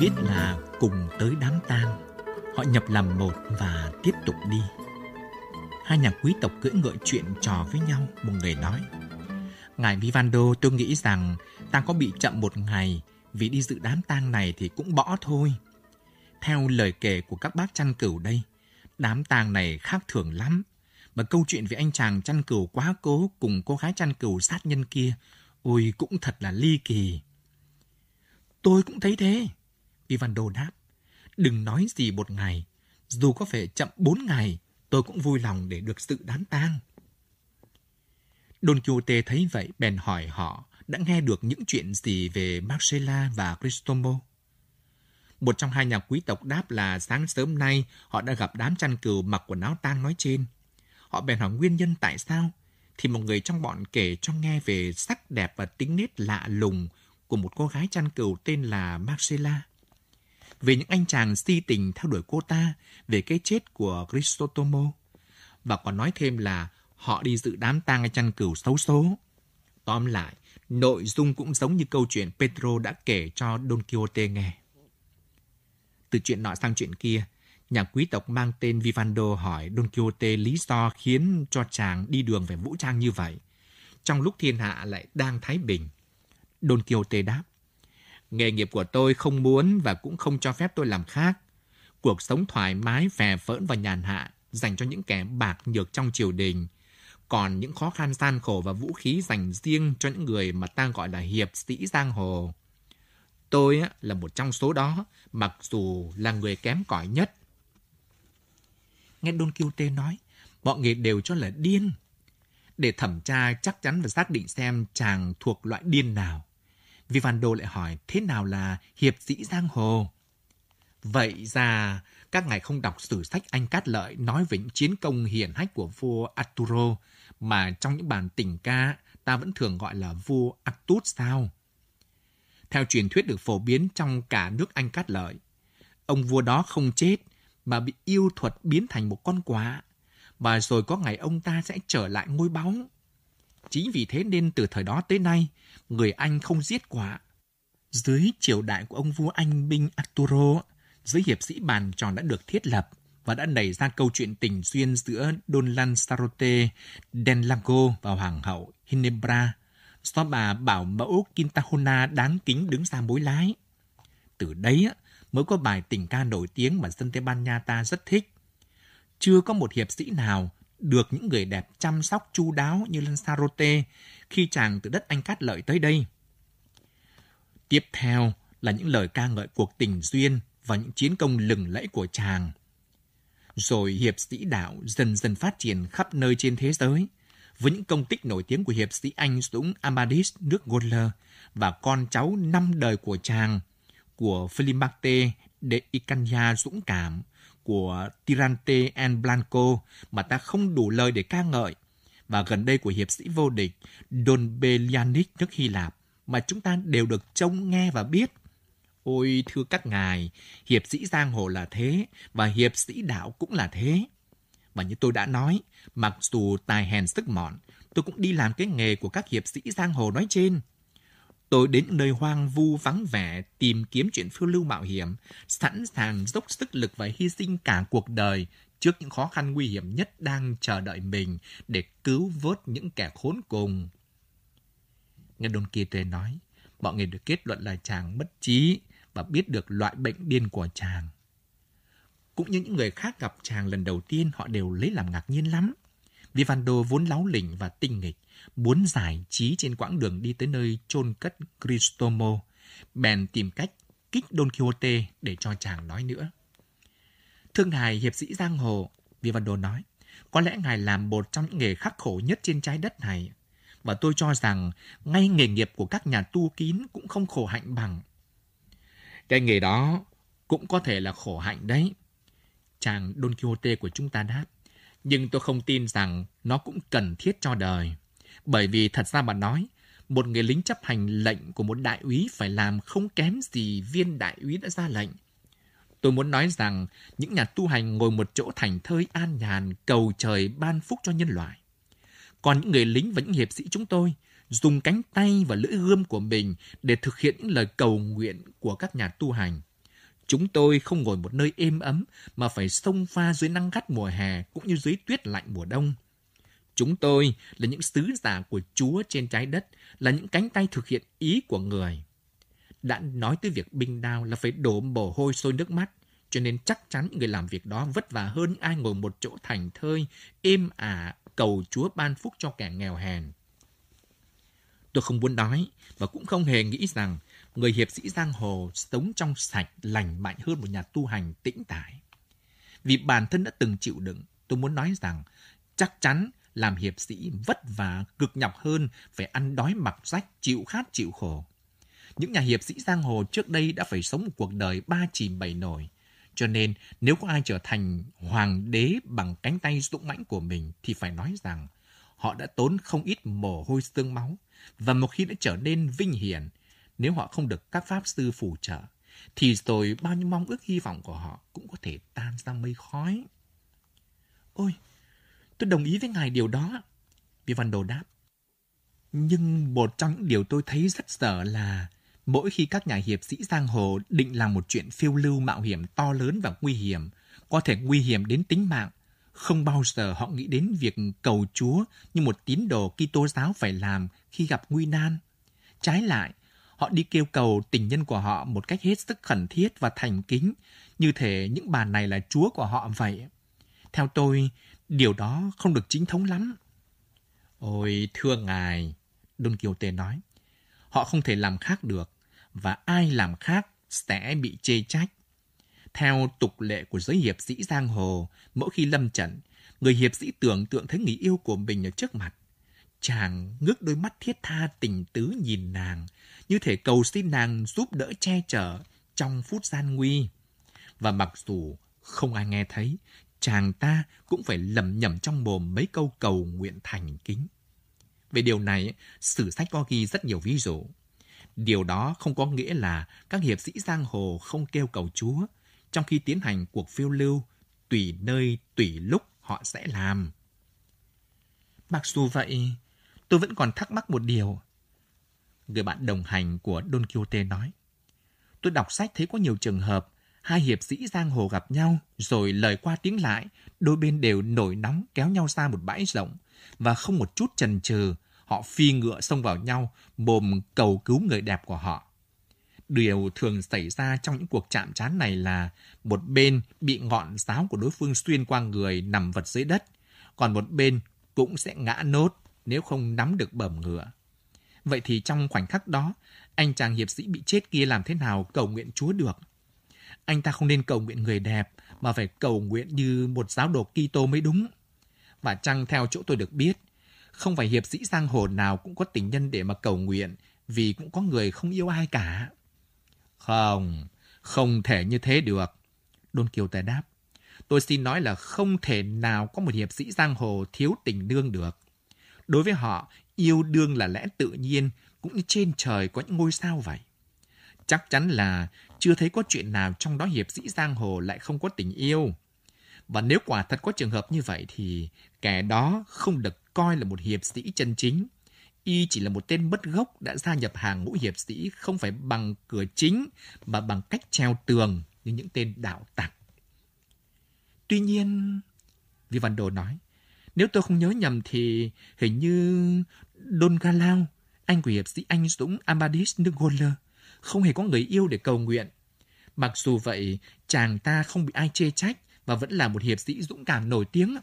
Biết là cùng tới đám tang, họ nhập làm một và tiếp tục đi. Hai nhà quý tộc cưỡi ngựa chuyện trò với nhau, một người nói. Ngài Vivando tôi nghĩ rằng ta có bị chậm một ngày vì đi dự đám tang này thì cũng bỏ thôi. Theo lời kể của các bác chăn cừu đây, đám tang này khác thường lắm. Mà câu chuyện về anh chàng chăn cừu quá cố cùng cô gái chăn cừu sát nhân kia, ôi cũng thật là ly kỳ. Tôi cũng thấy thế. Ivando đáp. Đừng nói gì một ngày. Dù có phải chậm bốn ngày, tôi cũng vui lòng để được sự đám tang. Don Quixote thấy vậy bèn hỏi họ đã nghe được những chuyện gì về Marcella và Cristombo. Một trong hai nhà quý tộc đáp là sáng sớm nay họ đã gặp đám chăn cừu mặc quần áo tang nói trên. Họ bèn hỏi nguyên nhân tại sao, thì một người trong bọn kể cho nghe về sắc đẹp và tính nết lạ lùng của một cô gái chăn cừu tên là Marcella về những anh chàng si tình theo đuổi cô ta, về cái chết của Cristotomo. Và còn nói thêm là họ đi dự đám tang anh chăn cừu xấu số. Tóm lại, nội dung cũng giống như câu chuyện Pedro đã kể cho Don Quixote nghe. Từ chuyện nọ sang chuyện kia, nhà quý tộc mang tên Vivando hỏi Don Quixote lý do khiến cho chàng đi đường về vũ trang như vậy, trong lúc thiên hạ lại đang thái bình. Don Quixote đáp, Nghề nghiệp của tôi không muốn và cũng không cho phép tôi làm khác. Cuộc sống thoải mái, phè phỡn và nhàn hạ dành cho những kẻ bạc nhược trong triều đình. Còn những khó khăn gian khổ và vũ khí dành riêng cho những người mà ta gọi là hiệp sĩ giang hồ. Tôi là một trong số đó, mặc dù là người kém cỏi nhất. Nghe Don Quixote nói, mọi người đều cho là điên. Để thẩm tra chắc chắn và xác định xem chàng thuộc loại điên nào. Vivando lại hỏi thế nào là hiệp sĩ giang hồ? Vậy ra, các ngài không đọc sử sách Anh Cát Lợi nói về những chiến công hiển hách của vua Arturo, mà trong những bản tình ca ta vẫn thường gọi là vua Artus sao? Theo truyền thuyết được phổ biến trong cả nước Anh Cát Lợi, ông vua đó không chết mà bị yêu thuật biến thành một con quạ, và rồi có ngày ông ta sẽ trở lại ngôi báu. Chính vì thế nên từ thời đó tới nay, người Anh không giết quả. Dưới triều đại của ông vua Anh binh Arturo, giới hiệp sĩ bàn tròn đã được thiết lập và đã nảy ra câu chuyện tình duyên giữa Don Lanzarote Denlago và Hoàng hậu Hinebra do bà bảo mẫu Quintahona đáng kính đứng ra mối lái. Từ đấy mới có bài tình ca nổi tiếng mà dân Tây Ban Nha ta rất thích. Chưa có một hiệp sĩ nào được những người đẹp chăm sóc chu đáo như Lanzarote khi chàng từ đất Anh Cát Lợi tới đây. Tiếp theo là những lời ca ngợi cuộc tình duyên và những chiến công lừng lẫy của chàng. Rồi hiệp sĩ đạo dần dần phát triển khắp nơi trên thế giới, với những công tích nổi tiếng của hiệp sĩ anh dũng Amadis nước Goller và con cháu năm đời của chàng, của Felimbarte de Icania dũng cảm, của Tirante and Blanco mà ta không đủ lời để ca ngợi, và gần đây của hiệp sĩ vô địch Don Belianic nước Hy Lạp mà chúng ta đều được trông nghe và biết. Ôi thưa các ngài, hiệp sĩ giang hồ là thế và hiệp sĩ đạo cũng là thế. Và như tôi đã nói, mặc dù tài hèn sức mọn, tôi cũng đi làm cái nghề của các hiệp sĩ giang hồ nói trên. Tôi đến nơi hoang vu vắng vẻ tìm kiếm chuyện phiêu lưu mạo hiểm, sẵn sàng dốc sức lực và hy sinh cả cuộc đời trước những khó khăn nguy hiểm nhất đang chờ đợi mình để cứu vớt những kẻ khốn cùng. Nghe Don Quixote nói, mọi người được kết luận là chàng mất trí và biết được loại bệnh điên của chàng. Cũng như những người khác gặp chàng lần đầu tiên, họ đều lấy làm ngạc nhiên lắm. Vivando vốn láo lỉnh và tinh nghịch, muốn giải trí trên quãng đường đi tới nơi chôn cất Cristomo, bèn tìm cách kích Don Quixote để cho chàng nói nữa. Thưa ngài hiệp sĩ giang hồ, Vivando nói, có lẽ ngài làm một trong những nghề khắc khổ nhất trên trái đất này. Và tôi cho rằng ngay nghề nghiệp của các nhà tu kín cũng không khổ hạnh bằng. Cái nghề đó cũng có thể là khổ hạnh đấy. Chàng Don Quixote của chúng ta đáp. Nhưng tôi không tin rằng nó cũng cần thiết cho đời. Bởi vì thật ra mà nói, một người lính chấp hành lệnh của một đại úy phải làm không kém gì viên đại úy đã ra lệnh. Tôi muốn nói rằng những nhà tu hành ngồi một chỗ thành thơi an nhàn cầu trời ban phúc cho nhân loại. Còn những người lính và những hiệp sĩ chúng tôi dùng cánh tay và lưỡi gươm của mình để thực hiện những lời cầu nguyện của các nhà tu hành. Chúng tôi không ngồi một nơi êm ấm mà phải xông pha dưới nắng gắt mùa hè cũng như dưới tuyết lạnh mùa đông. Chúng tôi là những sứ giả của Chúa trên trái đất, là những cánh tay thực hiện ý của người. Đã nói tới việc binh đao là phải đổ mồ hôi sôi nước mắt, cho nên chắc chắn người làm việc đó vất vả hơn ai ngồi một chỗ thành thơi, êm ả, cầu Chúa ban phúc cho kẻ nghèo hèn. Tôi không muốn nói và cũng không hề nghĩ rằng người hiệp sĩ giang hồ sống trong sạch, lành mạnh hơn một nhà tu hành tĩnh tại. Vì bản thân đã từng chịu đựng, tôi muốn nói rằng chắc chắn làm hiệp sĩ vất vả, cực nhọc hơn, phải ăn đói mặc rách, chịu khát, chịu khổ. Những nhà hiệp sĩ giang hồ trước đây đã phải sống một cuộc đời ba chìm bảy nổi. Cho nên, nếu có ai trở thành hoàng đế bằng cánh tay dũng mãnh của mình, thì phải nói rằng họ đã tốn không ít mồ hôi xương máu. Và một khi đã trở nên vinh hiển, nếu họ không được các pháp sư phù trợ, thì rồi bao nhiêu mong ước hy vọng của họ cũng có thể tan ra mây khói. Ôi, tôi đồng ý với ngài điều đó. Vivando đáp. Nhưng một trong những điều tôi thấy rất sợ là mỗi khi các nhà hiệp sĩ giang hồ định làm một chuyện phiêu lưu mạo hiểm to lớn và nguy hiểm, có thể nguy hiểm đến tính mạng, không bao giờ họ nghĩ đến việc cầu Chúa như một tín đồ Kitô giáo phải làm khi gặp nguy nan. Trái lại, họ đi kêu cầu tình nhân của họ một cách hết sức khẩn thiết và thành kính, như thể những bà này là Chúa của họ vậy. Theo tôi, điều đó không được chính thống lắm. Ôi, thưa ngài, Don Quixote nói, họ không thể làm khác được, và ai làm khác sẽ bị chê trách. Theo tục lệ của giới hiệp sĩ giang hồ, mỗi khi lâm trận, người hiệp sĩ tưởng tượng thấy người yêu của mình ở trước mặt. Chàng ngước đôi mắt thiết tha tình tứ nhìn nàng, như thể cầu xin nàng giúp đỡ che chở trong phút gian nguy. Và mặc dù không ai nghe thấy, chàng ta cũng phải lầm nhầm trong mồm mấy câu cầu nguyện thành kính. Về điều này, sử sách có ghi rất nhiều ví dụ. Điều đó không có nghĩa là các hiệp sĩ giang hồ không kêu cầu Chúa, trong khi tiến hành cuộc phiêu lưu, tùy nơi, tùy lúc họ sẽ làm. Mặc dù vậy, tôi vẫn còn thắc mắc một điều. Người bạn đồng hành của Don Quixote nói. Tôi đọc sách thấy có nhiều trường hợp hai hiệp sĩ giang hồ gặp nhau rồi lời qua tiếng lại, đôi bên đều nổi nóng kéo nhau ra một bãi rộng và không một chút chần chừ, họ phi ngựa xông vào nhau, mồm cầu cứu người đẹp của họ. Điều thường xảy ra trong những cuộc chạm trán này là một bên bị ngọn giáo của đối phương xuyên qua người nằm vật dưới đất, còn một bên cũng sẽ ngã nốt nếu không nắm được bẩm ngựa. Vậy thì trong khoảnh khắc đó, anh chàng hiệp sĩ bị chết kia làm thế nào cầu nguyện Chúa được? Anh ta không nên cầu nguyện người đẹp, mà phải cầu nguyện như một giáo đồ Kitô mới đúng. Và chăng theo chỗ tôi được biết, không phải hiệp sĩ giang hồ nào cũng có tình nhân để mà cầu nguyện, vì cũng có người không yêu ai cả. Không, không thể như thế được. Đôn Kiều Tài đáp. Tôi xin nói là không thể nào có một hiệp sĩ giang hồ thiếu tình đương được. Đối với họ, yêu đương là lẽ tự nhiên, cũng như trên trời có những ngôi sao vậy. Chắc chắn là chưa thấy có chuyện nào trong đó hiệp sĩ giang hồ lại không có tình yêu. Và nếu quả thật có trường hợp như vậy thì kẻ đó không được coi là một hiệp sĩ chân chính. Y chỉ là một tên bất gốc đã gia nhập hàng ngũ hiệp sĩ không phải bằng cửa chính mà bằng cách treo tường như những tên đạo tặc. Tuy nhiên, vi văn đồ nói, nếu tôi không nhớ nhầm thì hình như Don Galao, anh của hiệp sĩ anh dũng Amadis Nugoler, không hề có người yêu để cầu nguyện. Mặc dù vậy, chàng ta không bị ai chê trách và vẫn là một hiệp sĩ dũng cảm nổi tiếng.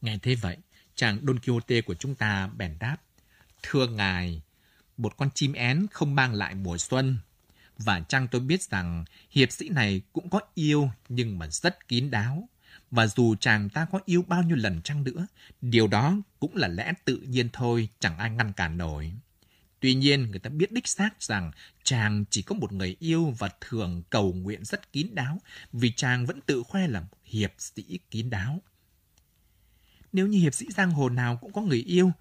Nghe thế vậy, chàng Don Quixote của chúng ta bèn đáp. Thưa ngài, một con chim én không mang lại mùa xuân. Và chăng tôi biết rằng hiệp sĩ này cũng có yêu nhưng mà rất kín đáo. Và dù chàng ta có yêu bao nhiêu lần chăng nữa, điều đó cũng là lẽ tự nhiên thôi, chẳng ai ngăn cản nổi. Tuy nhiên, người ta biết đích xác rằng chàng chỉ có một người yêu và thường cầu nguyện rất kín đáo vì chàng vẫn tự khoe là hiệp sĩ kín đáo. Nếu như hiệp sĩ giang hồ nào cũng có người yêu,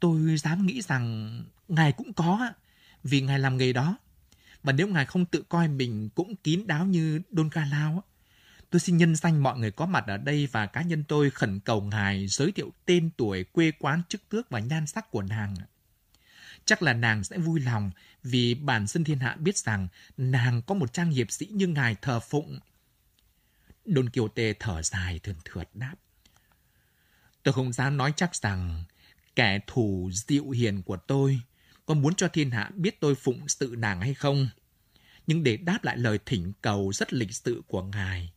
tôi dám nghĩ rằng ngài cũng có, vì ngài làm nghề đó. Và nếu ngài không tự coi mình cũng kín đáo như Don Calao, tôi xin nhân danh mọi người có mặt ở đây và cá nhân tôi khẩn cầu ngài giới thiệu tên tuổi, quê quán, chức tước và nhan sắc của nàng. Chắc là nàng sẽ vui lòng vì bản dân thiên hạ biết rằng nàng có một trang hiệp sĩ như ngài thờ phụng. Đôn Kiều Tê thở dài thường thượt đáp. Tôi không dám nói chắc rằng kẻ thù dịu hiền của tôi có muốn cho thiên hạ biết tôi phụng sự nàng hay không. Nhưng để đáp lại lời thỉnh cầu rất lịch sự của ngài,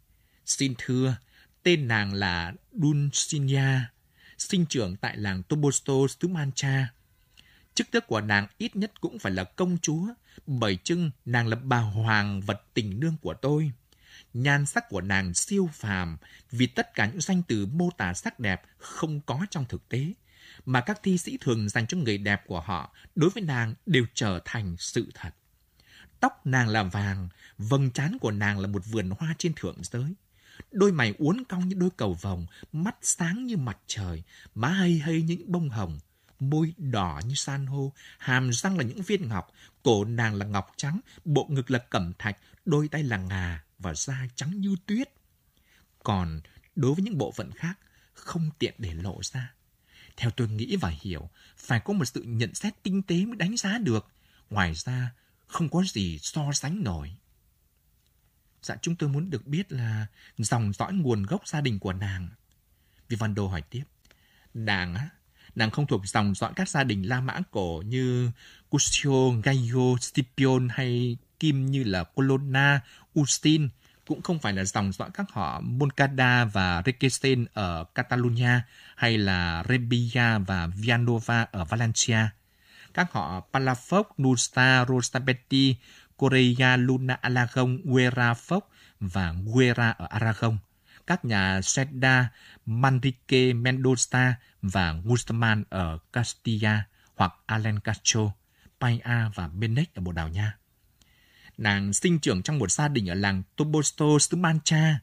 xin thưa, tên nàng là Dulcinea, sinh trưởng tại làng Toboso, xứ Mancha. Chức tước của nàng ít nhất cũng phải là công chúa, bởi chưng nàng là bà hoàng vật tình nương của tôi. Nhan sắc của nàng siêu phàm vì tất cả những danh từ mô tả sắc đẹp không có trong thực tế, mà các thi sĩ thường dành cho người đẹp của họ đối với nàng đều trở thành sự thật. Tóc nàng là vàng, vầng trán của nàng là một vườn hoa trên thượng giới. Đôi mày uốn cong như đôi cầu vồng, mắt sáng như mặt trời, má hây hay những bông hồng, môi đỏ như san hô, hàm răng là những viên ngọc, cổ nàng là ngọc trắng, bộ ngực là cẩm thạch, đôi tay là ngà và da trắng như tuyết. Còn đối với những bộ phận khác, không tiện để lộ ra. Theo tôi nghĩ và hiểu, phải có một sự nhận xét tinh tế mới đánh giá được. Ngoài ra, không có gì so sánh nổi. Dạ chúng tôi muốn được biết là dòng dõi nguồn gốc gia đình của nàng. Vi Văn Đô hỏi tiếp. Nàng á, nàng không thuộc dòng dõi các gia đình La Mã cổ như Cusio, Gaio, Scipion hay Kim như là Colonna, Ustin, cũng không phải là dòng dõi các họ Moncada và Requesens ở Catalonia hay là Rebilla và Vianova ở Valencia. Các họ Palafox, Nusta, Rostabetti, Correia, Luna, Aragon, Guerra Fox và Guerra ở Aragon. Các nhà Seda, Manrique, Mendoza và Guzman ở Castilla hoặc Alencastro, Paia và Benet ở Bồ Đào Nha. Nàng sinh trưởng trong một gia đình ở làng Tobosto, xứ Mancha.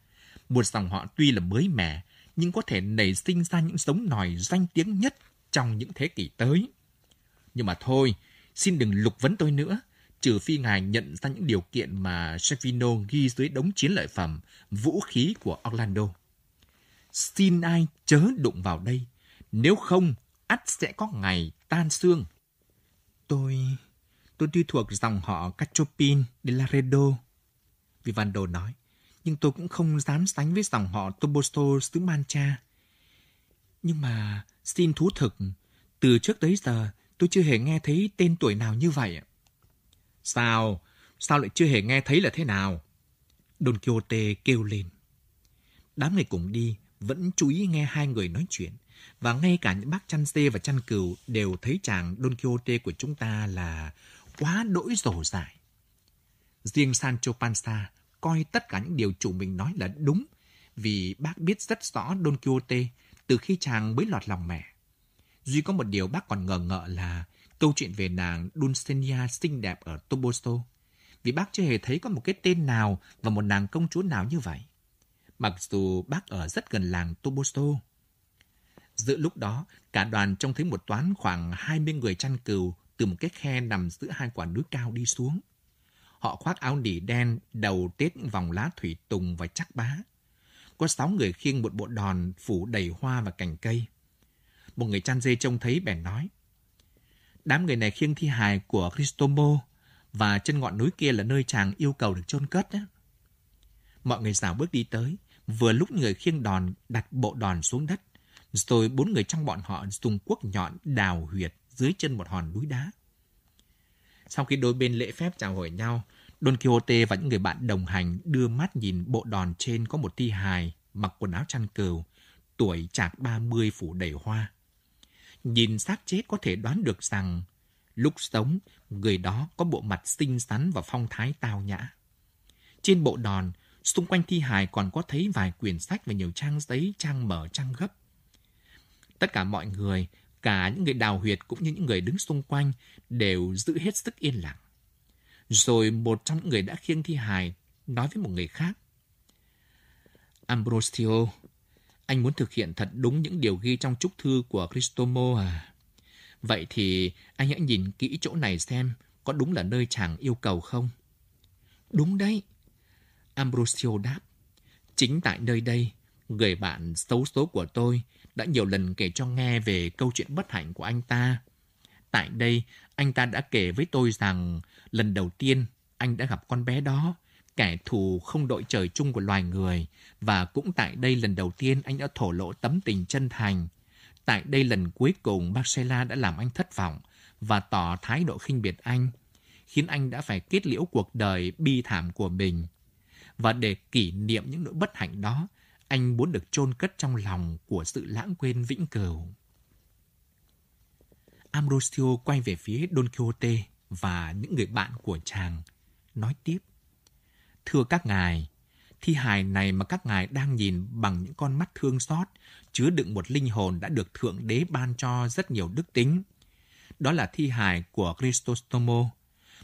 Một dòng họ tuy là mới mẻ, nhưng có thể nảy sinh ra những giống nòi danh tiếng nhất trong những thế kỷ tới. Nhưng mà thôi, xin đừng lục vấn tôi nữa, trừ phi ngài nhận ra những điều kiện mà Sevino ghi dưới đống chiến lợi phẩm, vũ khí của Orlando. Xin ai chớ đụng vào đây, nếu không, ắt sẽ có ngày tan xương. Tôi... tôi tuy thuộc dòng họ Cachopin de Laredo. Vivando nói, nhưng tôi cũng không dám sánh với dòng họ Toboso xứ Mancha. Nhưng mà, xin thú thực, từ trước tới giờ tôi chưa hề nghe thấy tên tuổi nào như vậy. Sao? Sao lại chưa hề nghe thấy là thế nào? Don Quixote kêu lên. Đám người cùng đi, vẫn chú ý nghe hai người nói chuyện, và ngay cả những bác chăn dê và chăn cừu đều thấy chàng Don Quixote của chúng ta là quá đỗi rổ dại. Riêng Sancho Panza coi tất cả những điều chủ mình nói là đúng, vì bác biết rất rõ Don Quixote từ khi chàng mới lọt lòng mẹ. Duy có một điều bác còn ngờ ngợ là câu chuyện về nàng Dulcinea xinh đẹp ở Toboso. Vì bác chưa hề thấy có một cái tên nào và một nàng công chúa nào như vậy. Mặc dù bác ở rất gần làng Toboso. Giữa lúc đó, cả đoàn trông thấy một toán khoảng 20 người chăn cừu từ một cái khe nằm giữa hai quả núi cao đi xuống. Họ khoác áo nỉ đen, đầu tết vòng lá thủy tùng và chắc bá. Có sáu người khiêng một bộ đòn phủ đầy hoa và cành cây. Một người chăn dê trông thấy bèn nói. Đám người này khiêng thi hài của Cristomo và chân ngọn núi kia là nơi chàng yêu cầu được chôn cất. Đó. Mọi người rào bước đi tới, vừa lúc người khiêng đòn đặt bộ đòn xuống đất, rồi bốn người trong bọn họ dùng cuốc nhọn đào huyệt dưới chân một hòn núi đá. Sau khi đôi bên lễ phép chào hỏi nhau, Don Quixote và những người bạn đồng hành đưa mắt nhìn bộ đòn trên có một thi hài mặc quần áo chăn cừu, tuổi chạc 30 phủ đầy hoa. Nhìn xác chết có thể đoán được rằng lúc sống, người đó có bộ mặt xinh xắn và phong thái tao nhã. Trên bộ đòn, xung quanh thi hài còn có thấy vài quyển sách và nhiều trang giấy, trang mở, trang gấp. Tất cả mọi người, cả những người đào huyệt cũng như những người đứng xung quanh đều giữ hết sức yên lặng. Rồi một trong những người đã khiêng thi hài nói với một người khác. Ambrosio, anh muốn thực hiện thật đúng những điều ghi trong chúc thư của Cristomo à? Vậy thì anh hãy nhìn kỹ chỗ này xem có đúng là nơi chàng yêu cầu không? Đúng đấy. Ambrosio đáp. Chính tại nơi đây, người bạn xấu số của tôi đã nhiều lần kể cho nghe về câu chuyện bất hạnh của anh ta. Tại đây, anh ta đã kể với tôi rằng lần đầu tiên anh đã gặp con bé đó, kẻ thù không đội trời chung của loài người. Và cũng tại đây lần đầu tiên anh đã thổ lộ tấm tình chân thành. Tại đây lần cuối cùng Marcella đã làm anh thất vọng và tỏ thái độ khinh biệt anh, khiến anh đã phải kết liễu cuộc đời bi thảm của mình. Và để kỷ niệm những nỗi bất hạnh đó, anh muốn được chôn cất trong lòng của sự lãng quên vĩnh cửu. Ambrosio quay về phía Don Quixote và những người bạn của chàng, nói tiếp. Thưa các ngài, thi hài này mà các ngài đang nhìn bằng những con mắt thương xót, chứa đựng một linh hồn đã được Thượng Đế ban cho rất nhiều đức tính. Đó là thi hài của Christostomo,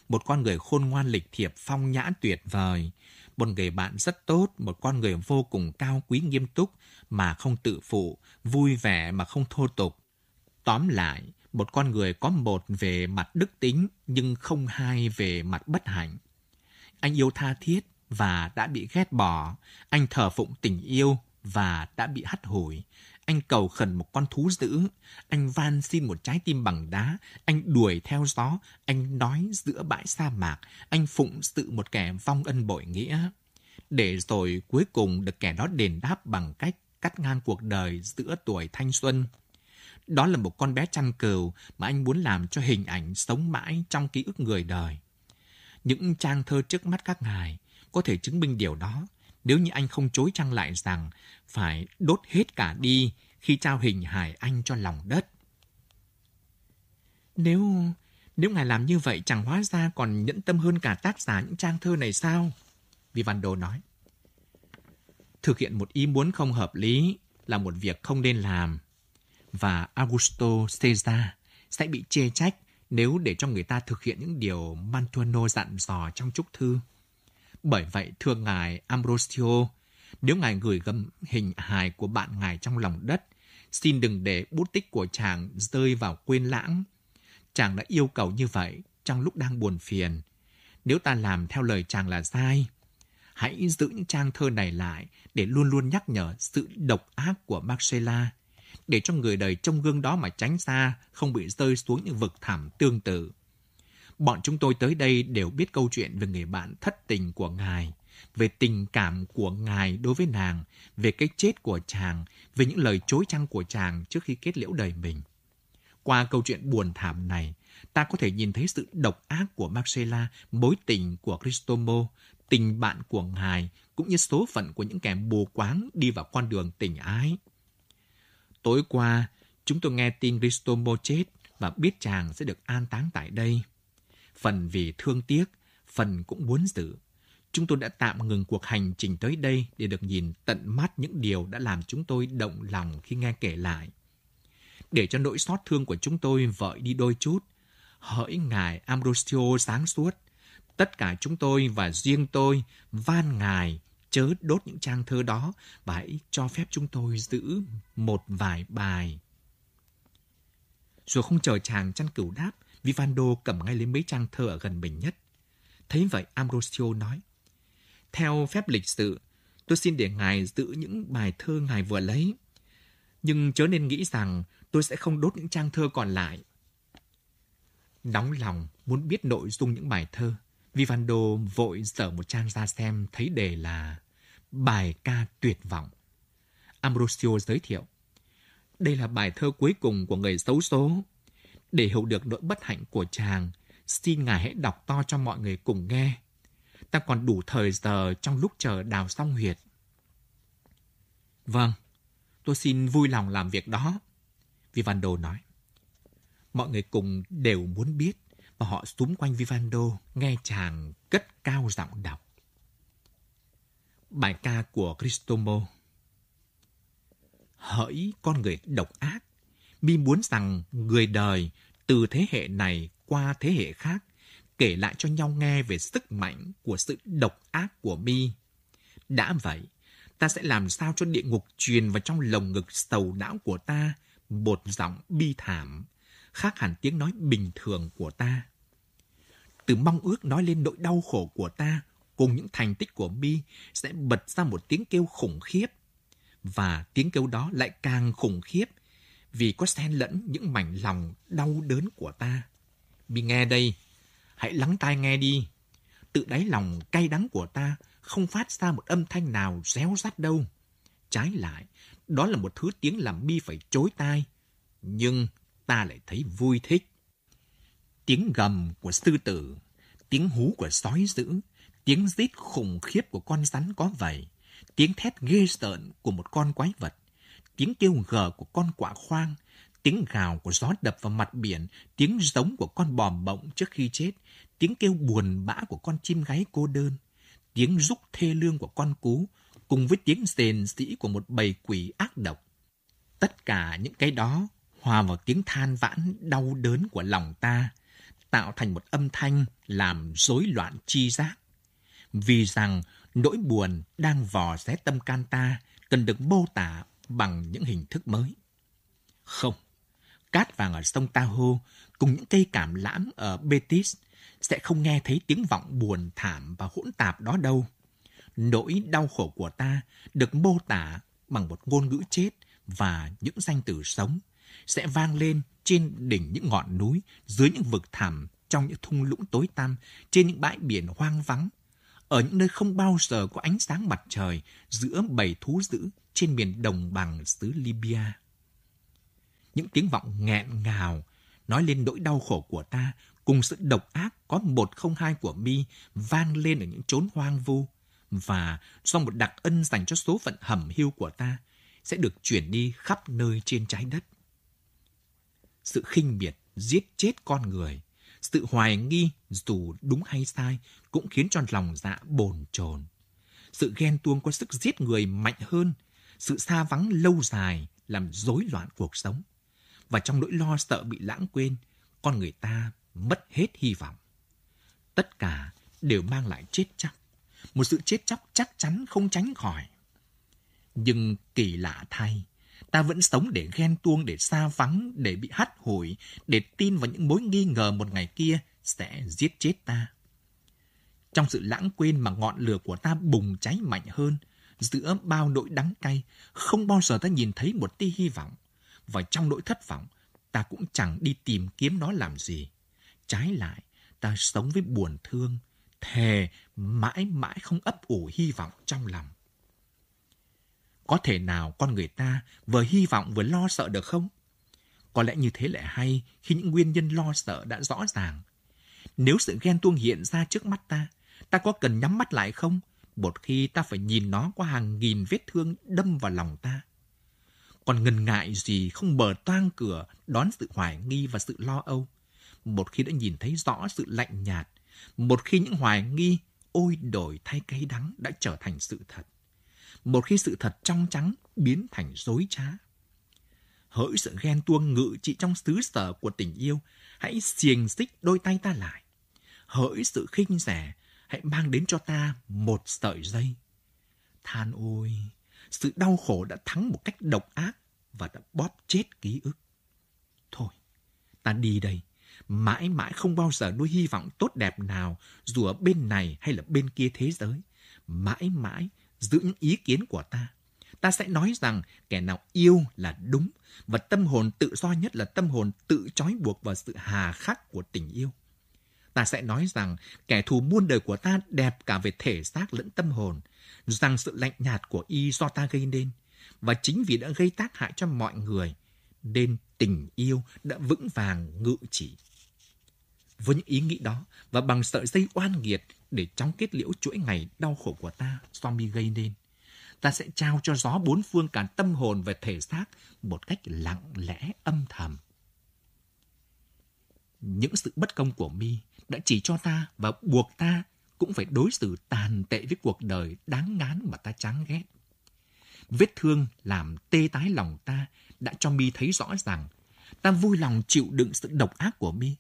một con người khôn ngoan lịch thiệp phong nhã tuyệt vời, một người bạn rất tốt, một con người vô cùng cao quý nghiêm túc mà không tự phụ, vui vẻ mà không thô tục. Tóm lại, một con người có một về mặt đức tính nhưng không hai về mặt bất hạnh. Anh yêu tha thiết và đã bị ghét bỏ. Anh thờ phụng tình yêu và đã bị hắt hủi. Anh cầu khẩn một con thú dữ. Anh van xin một trái tim bằng đá. Anh đuổi theo gió. Anh nói giữa bãi sa mạc. Anh phụng sự một kẻ vong ân bội nghĩa. Để rồi cuối cùng được kẻ đó đền đáp bằng cách cắt ngang cuộc đời giữa tuổi thanh xuân. Đó là một con bé chăn cừu mà anh muốn làm cho hình ảnh sống mãi trong ký ức người đời. Những trang thơ trước mắt các ngài có thể chứng minh điều đó nếu như anh không chối chăng lại rằng phải đốt hết cả đi khi trao hình hài anh cho lòng đất. Nếu nếu ngài làm như vậy chẳng hóa ra còn nhẫn tâm hơn cả tác giả những trang thơ này sao? Vivando nói. Thực hiện một ý muốn không hợp lý là một việc không nên làm và Augusto Caesar sẽ bị chê trách nếu để cho người ta thực hiện những điều Mantuano dặn dò trong chúc thư. Bởi vậy, thưa Ngài Ambrosio, nếu Ngài gửi gầm hình hài của bạn Ngài trong lòng đất, xin đừng để bút tích của chàng rơi vào quên lãng. Chàng đã yêu cầu như vậy trong lúc đang buồn phiền. Nếu ta làm theo lời chàng là sai, hãy giữ những trang thơ này lại để luôn luôn nhắc nhở sự độc ác của Marcella, để cho người đời trong gương đó mà tránh xa, không bị rơi xuống những vực thẳm tương tự. Bọn chúng tôi tới đây đều biết câu chuyện về người bạn thất tình của ngài, về tình cảm của ngài đối với nàng, về cái chết của chàng, về những lời chối chăng của chàng trước khi kết liễu đời mình. Qua câu chuyện buồn thảm này, ta có thể nhìn thấy sự độc ác của Marcella, mối tình của Cristomo, tình bạn của ngài, cũng như số phận của những kẻ mù quáng đi vào con đường tình ái. Tối qua, chúng tôi nghe tin Cristomo chết và biết chàng sẽ được an táng tại đây. Phần vì thương tiếc, phần cũng muốn giữ. Chúng tôi đã tạm ngừng cuộc hành trình tới đây để được nhìn tận mắt những điều đã làm chúng tôi động lòng khi nghe kể lại. Để cho nỗi xót thương của chúng tôi vợi đi đôi chút, hỡi ngài Ambrosio sáng suốt, tất cả chúng tôi và riêng tôi van ngài chớ đốt những trang thơ đó và hãy cho phép chúng tôi giữ một vài bài. Rồi không chờ chàng chăn cửu đáp, Vivando cầm ngay lấy mấy trang thơ ở gần mình nhất. Thấy vậy, Ambrosio nói, Theo phép lịch sự, tôi xin để ngài giữ những bài thơ ngài vừa lấy. Nhưng chớ nên nghĩ rằng tôi sẽ không đốt những trang thơ còn lại. Nóng lòng muốn biết nội dung những bài thơ, Vivando vội dở một trang ra xem thấy đề là Bài ca tuyệt vọng. Ambrosio giới thiệu. Đây là bài thơ cuối cùng của người xấu số. Để hiểu được nỗi bất hạnh của chàng, xin ngài hãy đọc to cho mọi người cùng nghe. Ta còn đủ thời giờ trong lúc chờ đào xong huyệt. Vâng, tôi xin vui lòng làm việc đó. Vivando nói. Mọi người cùng đều muốn biết và họ xúm quanh Vivando nghe chàng cất cao giọng đọc. Bài ca của Cristomo Hỡi con người độc ác, mi muốn rằng người đời từ thế hệ này qua thế hệ khác kể lại cho nhau nghe về sức mạnh của sự độc ác của mi. Đã vậy, ta sẽ làm sao cho địa ngục truyền vào trong lồng ngực sầu não của ta một giọng bi thảm, khác hẳn tiếng nói bình thường của ta. Từ mong ước nói lên nỗi đau khổ của ta cùng những thành tích của mi sẽ bật ra một tiếng kêu khủng khiếp. Và tiếng kêu đó lại càng khủng khiếp vì có xen lẫn những mảnh lòng đau đớn của ta. Mi nghe đây, hãy lắng tai nghe đi. Tự đáy lòng cay đắng của ta không phát ra một âm thanh nào réo rắt đâu. Trái lại, đó là một thứ tiếng làm bi phải chối tai. Nhưng ta lại thấy vui thích. Tiếng gầm của sư tử, tiếng hú của sói dữ, tiếng rít khủng khiếp của con rắn có vảy, tiếng thét ghê sợn của một con quái vật, tiếng kêu gờ của con quạ khoang, tiếng gào của gió đập vào mặt biển, tiếng giống của con bòm bọng trước khi chết, tiếng kêu buồn bã của con chim gáy cô đơn, tiếng rúc thê lương của con cú, cùng với tiếng rền rĩ của một bầy quỷ ác độc. Tất cả những cái đó hòa vào tiếng than vãn đau đớn của lòng ta, tạo thành một âm thanh làm rối loạn chi giác. Vì rằng nỗi buồn đang vò xé tâm can ta cần được mô tả bằng những hình thức mới. Không, cát vàng ở sông Tahoe cùng những cây cảm lãm ở Betis sẽ không nghe thấy tiếng vọng buồn thảm và hỗn tạp đó đâu. Nỗi đau khổ của ta được mô tả bằng một ngôn ngữ chết và những danh từ sống sẽ vang lên trên đỉnh những ngọn núi, dưới những vực thẳm, trong những thung lũng tối tăm, trên những bãi biển hoang vắng, ở những nơi không bao giờ có ánh sáng mặt trời, giữa bầy thú dữ trên miền đồng bằng xứ Libya. Những tiếng vọng nghẹn ngào nói lên nỗi đau khổ của ta cùng sự độc ác có một không hai của mi vang lên ở những chốn hoang vu và do một đặc ân dành cho số phận hầm hiu của ta sẽ được chuyển đi khắp nơi trên trái đất sự khinh miệt, giết chết con người, sự hoài nghi dù đúng hay sai cũng khiến cho lòng dạ bồn chồn. Sự ghen tuông có sức giết người mạnh hơn, sự xa vắng lâu dài làm rối loạn cuộc sống. Và trong nỗi lo sợ bị lãng quên, con người ta mất hết hy vọng. Tất cả đều mang lại chết chóc. Một sự chết chóc chắc chắn không tránh khỏi. Nhưng kỳ lạ thay, ta vẫn sống để ghen tuông, để xa vắng, để bị hắt hủi, để tin vào những mối nghi ngờ một ngày kia sẽ giết chết ta. Trong sự lãng quên mà ngọn lửa của ta bùng cháy mạnh hơn, giữa bao nỗi đắng cay, không bao giờ ta nhìn thấy một tia hy vọng. Và trong nỗi thất vọng, ta cũng chẳng đi tìm kiếm nó làm gì. Trái lại, ta sống với buồn thương, thề mãi mãi không ấp ủ hy vọng trong lòng. Có thể nào con người ta vừa hy vọng vừa lo sợ được không? Có lẽ như thế lại hay khi những nguyên nhân lo sợ đã rõ ràng. Nếu sự ghen tuông hiện ra trước mắt ta, ta có cần nhắm mắt lại không? Một khi ta phải nhìn nó qua hàng nghìn vết thương đâm vào lòng ta. Còn ngần ngại gì không bờ toang cửa đón sự hoài nghi và sự lo âu. Một khi đã nhìn thấy rõ sự lạnh nhạt, một khi những hoài nghi ôi đổi thay cay đắng đã trở thành sự thật. Một khi sự thật trong trắng biến thành dối trá. Hỡi sự ghen tuông ngự trị trong xứ sở của tình yêu, hãy xiềng xích đôi tay ta lại. Hỡi sự khinh rẻ, hãy mang đến cho ta một sợi dây. Than ôi, sự đau khổ đã thắng một cách độc ác và đã bóp chết ký ức. Thôi, ta đi đây, mãi mãi không bao giờ nuôi hy vọng tốt đẹp nào dù ở bên này hay là bên kia thế giới. Mãi mãi giữ những ý kiến của ta. Ta sẽ nói rằng kẻ nào yêu là đúng và tâm hồn tự do nhất là tâm hồn tự trói buộc vào sự hà khắc của tình yêu ta sẽ nói rằng kẻ thù muôn đời của ta đẹp cả về thể xác lẫn tâm hồn, rằng sự lạnh nhạt của y do ta gây nên, và chính vì đã gây tác hại cho mọi người, nên tình yêu đã vững vàng ngự chỉ. Với những ý nghĩ đó và bằng sợi dây oan nghiệt để chóng kết liễu chuỗi ngày đau khổ của ta do mi gây nên, ta sẽ trao cho gió bốn phương cả tâm hồn và thể xác một cách lặng lẽ âm thầm. Những sự bất công của mi đã chỉ cho ta và buộc ta cũng phải đối xử tàn tệ với cuộc đời đáng ngán mà ta chán ghét. Vết thương làm tê tái lòng ta đã cho mi thấy rõ rằng ta vui lòng chịu đựng sự độc ác của mi.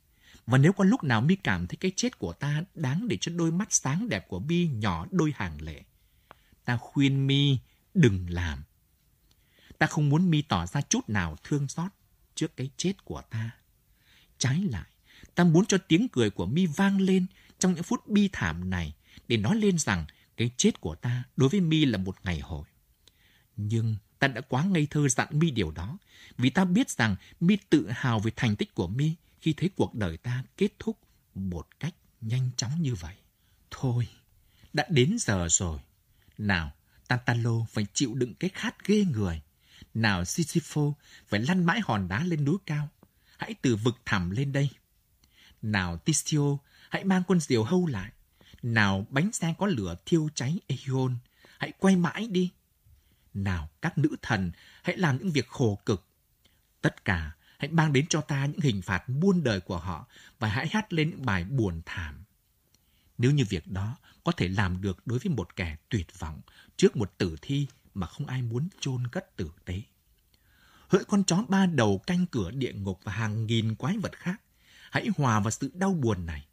Và nếu có lúc nào mi cảm thấy cái chết của ta đáng để cho đôi mắt sáng đẹp của mi nhỏ đôi hàng lệ, ta khuyên mi đừng làm. Ta không muốn mi tỏ ra chút nào thương xót trước cái chết của ta. Trái lại, Ta muốn cho tiếng cười của mi vang lên trong những phút bi thảm này để nói lên rằng cái chết của ta đối với mi là một ngày hồi. Nhưng ta đã quá ngây thơ dặn mi điều đó vì ta biết rằng mi tự hào về thành tích của mi khi thấy cuộc đời ta kết thúc một cách nhanh chóng như vậy. Thôi, đã đến giờ rồi. Nào, Tantalo phải chịu đựng cái khát ghê người. Nào Sisypho phải lăn mãi hòn đá lên núi cao. Hãy từ vực thẳm lên đây. Nào Tistio, hãy mang con diều hâu lại. Nào bánh xe có lửa thiêu cháy Aeon, hãy quay mãi đi. Nào các nữ thần, hãy làm những việc khổ cực. Tất cả, hãy mang đến cho ta những hình phạt muôn đời của họ và hãy hát lên những bài buồn thảm. Nếu như việc đó có thể làm được đối với một kẻ tuyệt vọng trước một tử thi mà không ai muốn chôn cất tử tế. Hỡi con chó ba đầu canh cửa địa ngục và hàng nghìn quái vật khác, hãy hòa vào sự đau buồn này.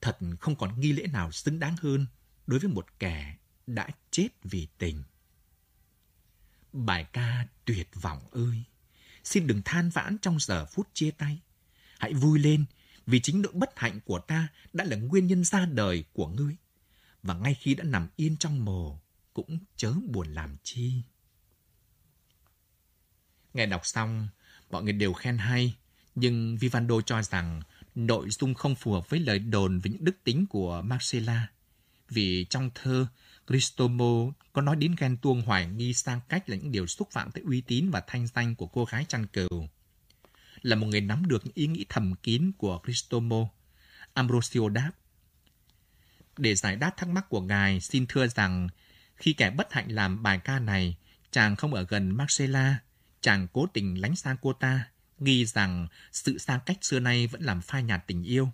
Thật không còn nghi lễ nào xứng đáng hơn đối với một kẻ đã chết vì tình. Bài ca tuyệt vọng ơi, xin đừng than vãn trong giờ phút chia tay. Hãy vui lên vì chính nỗi bất hạnh của ta đã là nguyên nhân ra đời của ngươi. Và ngay khi đã nằm yên trong mồ, cũng chớ buồn làm chi. Nghe đọc xong, mọi người đều khen hay nhưng Vivando cho rằng nội dung không phù hợp với lời đồn về những đức tính của Marcella. Vì trong thơ, Cristomo có nói đến ghen tuông hoài nghi sang cách là những điều xúc phạm tới uy tín và thanh danh của cô gái chăn cừu. Là một người nắm được những ý nghĩ thầm kín của Cristomo, Ambrosio đáp. Để giải đáp thắc mắc của ngài, xin thưa rằng khi kẻ bất hạnh làm bài ca này, chàng không ở gần Marcella, chàng cố tình lánh xa cô ta, nghi rằng sự xa cách xưa nay vẫn làm phai nhạt tình yêu.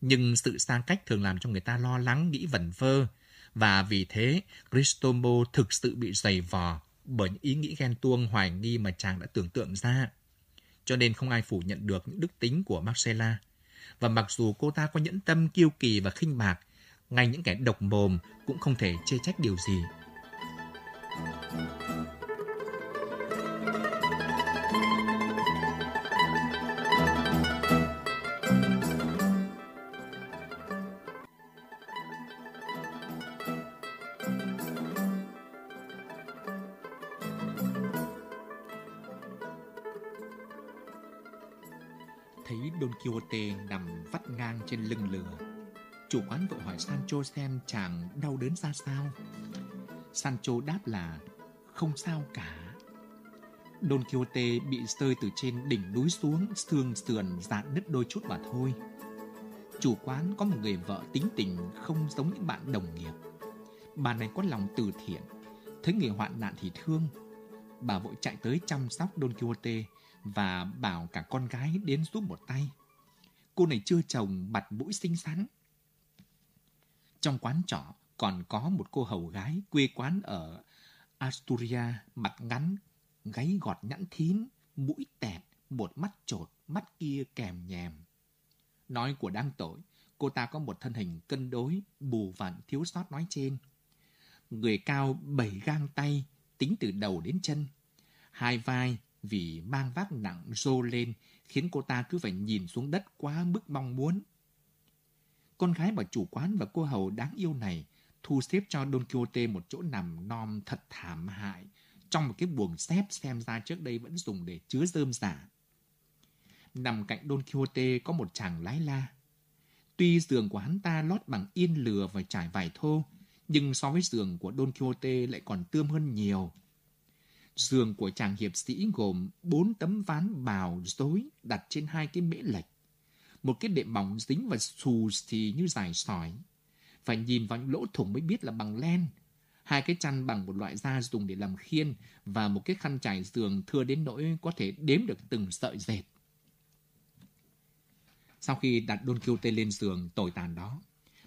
Nhưng sự xa cách thường làm cho người ta lo lắng, nghĩ vẩn vơ. Và vì thế, Cristomo thực sự bị dày vò bởi những ý nghĩ ghen tuông hoài nghi mà chàng đã tưởng tượng ra. cho nên không ai phủ nhận được những đức tính của Marcella. Và mặc dù cô ta có nhẫn tâm kiêu kỳ và khinh bạc, ngay những kẻ độc mồm cũng không thể chê trách điều gì. Thank you. Quixote nằm vắt ngang trên lưng lừa. Chủ quán vội hỏi Sancho xem chàng đau đớn ra sao. Sancho đáp là không sao cả. Don Quixote bị rơi từ trên đỉnh núi xuống, xương sườn dạn nứt đôi chút mà thôi. Chủ quán có một người vợ tính tình không giống những bạn đồng nghiệp. Bà này có lòng từ thiện, thấy người hoạn nạn thì thương. Bà vội chạy tới chăm sóc Don Quixote và bảo cả con gái đến giúp một tay. Cô này chưa chồng, mặt mũi xinh xắn. Trong quán trọ còn có một cô hầu gái quê quán ở Asturia, mặt ngắn, gáy gọt nhẵn thín, mũi tẹt, một mắt trột, mắt kia kèm nhèm. Nói của đang tội, cô ta có một thân hình cân đối, bù vặn thiếu sót nói trên. Người cao bảy gang tay, tính từ đầu đến chân. Hai vai vì mang vác nặng rô lên khiến cô ta cứ phải nhìn xuống đất quá mức mong muốn. Con gái bà chủ quán và cô hầu đáng yêu này thu xếp cho Don Quixote một chỗ nằm non thật thảm hại trong một cái buồng xếp xem ra trước đây vẫn dùng để chứa rơm giả. Dạ. Nằm cạnh Don Quixote có một chàng lái la. Tuy giường của hắn ta lót bằng yên lừa và trải vải thô, nhưng so với giường của Don Quixote lại còn tươm hơn nhiều. Giường của chàng hiệp sĩ gồm bốn tấm ván bào rối đặt trên hai cái mễ lệch. Một cái đệm mỏng dính và xù xì như dài sỏi. Phải nhìn vào những lỗ thủng mới biết là bằng len. Hai cái chăn bằng một loại da dùng để làm khiên và một cái khăn trải giường thưa đến nỗi có thể đếm được từng sợi dệt. Sau khi đặt Don Quixote lên giường tồi tàn đó,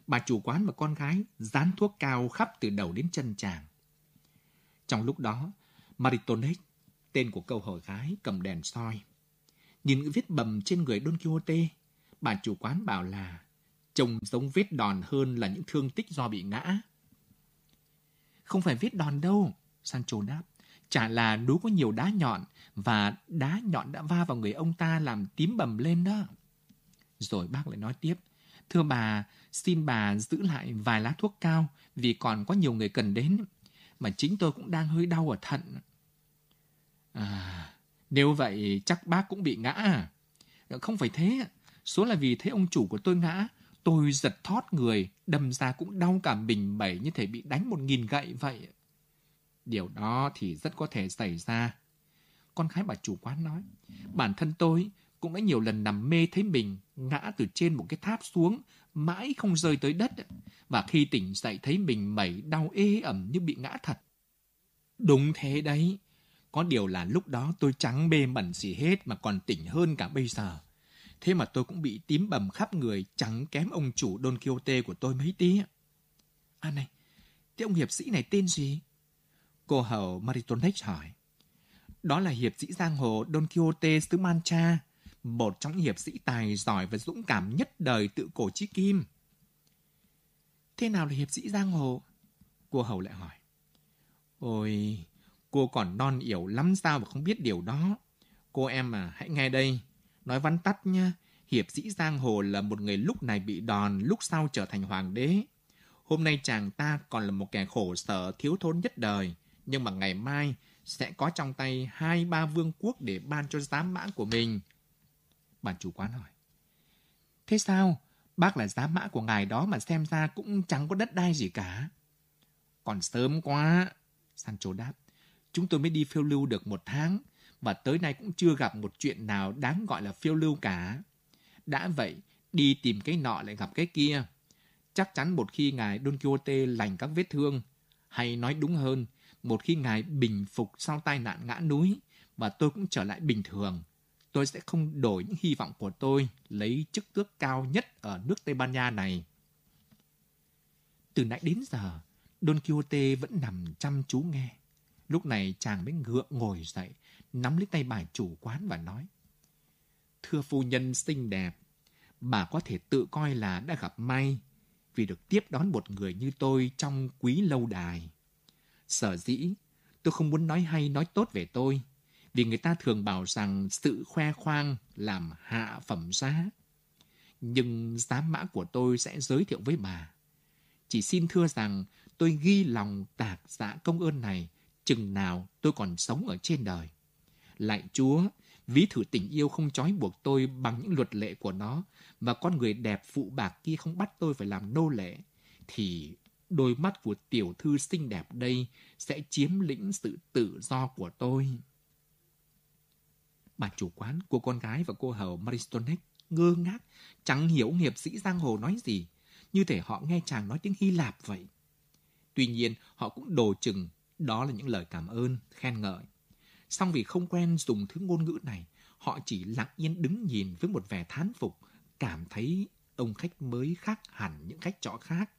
bà chủ quán và con gái dán thuốc cao khắp từ đầu đến chân chàng. Trong lúc đó, Maritonic, tên của câu hỏi gái, cầm đèn soi. Nhìn vết bầm trên người Don Quixote, bà chủ quán bảo là trông giống vết đòn hơn là những thương tích do bị ngã. Không phải vết đòn đâu, Sancho đáp. Chả là núi có nhiều đá nhọn và đá nhọn đã va vào người ông ta làm tím bầm lên đó. Rồi bác lại nói tiếp. Thưa bà, xin bà giữ lại vài lá thuốc cao vì còn có nhiều người cần đến. Mà chính tôi cũng đang hơi đau ở thận. À, nếu vậy chắc bác cũng bị ngã à? Không phải thế. Số là vì thấy ông chủ của tôi ngã. Tôi giật thót người, đâm ra cũng đau cả mình bảy như thể bị đánh một nghìn gậy vậy. Điều đó thì rất có thể xảy ra. Con gái bà chủ quán nói, bản thân tôi cũng đã nhiều lần nằm mê thấy mình ngã từ trên một cái tháp xuống, mãi không rơi tới đất. Và khi tỉnh dậy thấy mình mẩy đau ê ẩm như bị ngã thật. Đúng thế đấy. Có điều là lúc đó tôi trắng bê bẩn gì hết mà còn tỉnh hơn cả bây giờ. Thế mà tôi cũng bị tím bầm khắp người chẳng kém ông chủ Don Quixote của tôi mấy tí. À này, thế ông hiệp sĩ này tên gì? Cô hầu Maritonech hỏi. Đó là hiệp sĩ giang hồ Don Quixote xứ Mancha, một trong những hiệp sĩ tài giỏi và dũng cảm nhất đời tự cổ chí kim. Thế nào là hiệp sĩ giang hồ? Cô hầu lại hỏi. Ôi, cô còn non yểu lắm sao mà không biết điều đó. Cô em à, hãy nghe đây. Nói vắn tắt nha, hiệp sĩ giang hồ là một người lúc này bị đòn, lúc sau trở thành hoàng đế. Hôm nay chàng ta còn là một kẻ khổ sở thiếu thốn nhất đời, nhưng mà ngày mai sẽ có trong tay hai ba vương quốc để ban cho giám mã của mình. Bản chủ quán hỏi. Thế sao? Bác là giám mã của ngài đó mà xem ra cũng chẳng có đất đai gì cả. Còn sớm quá. Sancho đáp. Chúng tôi mới đi phiêu lưu được một tháng và tới nay cũng chưa gặp một chuyện nào đáng gọi là phiêu lưu cả. Đã vậy, đi tìm cái nọ lại gặp cái kia. Chắc chắn một khi ngài Don Quixote lành các vết thương, hay nói đúng hơn, một khi ngài bình phục sau tai nạn ngã núi, và tôi cũng trở lại bình thường, tôi sẽ không đổi những hy vọng của tôi lấy chức tước cao nhất ở nước Tây Ban Nha này. Từ nãy đến giờ, Don Quixote vẫn nằm chăm chú nghe. Lúc này chàng mới ngựa ngồi dậy, nắm lấy tay bà chủ quán và nói. Thưa phu nhân xinh đẹp, bà có thể tự coi là đã gặp may vì được tiếp đón một người như tôi trong quý lâu đài. Sở dĩ, tôi không muốn nói hay nói tốt về tôi, vì người ta thường bảo rằng sự khoe khoang làm hạ phẩm giá. Nhưng giá mã của tôi sẽ giới thiệu với bà. Chỉ xin thưa rằng tôi ghi lòng tạc dạ công ơn này chừng nào tôi còn sống ở trên đời. Lại Chúa, ví thử tình yêu không trói buộc tôi bằng những luật lệ của nó và con người đẹp phụ bạc kia không bắt tôi phải làm nô lệ, thì đôi mắt của tiểu thư xinh đẹp đây sẽ chiếm lĩnh sự tự do của tôi. Bà chủ quán, của con gái và cô hầu Maristonek ngơ ngác, chẳng hiểu hiệp sĩ giang hồ nói gì, như thể họ nghe chàng nói tiếng Hy Lạp vậy. Tuy nhiên, họ cũng đồ chừng, đó là những lời cảm ơn, khen ngợi. Song vì không quen dùng thứ ngôn ngữ này, họ chỉ lặng yên đứng nhìn với một vẻ thán phục, cảm thấy ông khách mới khác hẳn những khách trọ khác.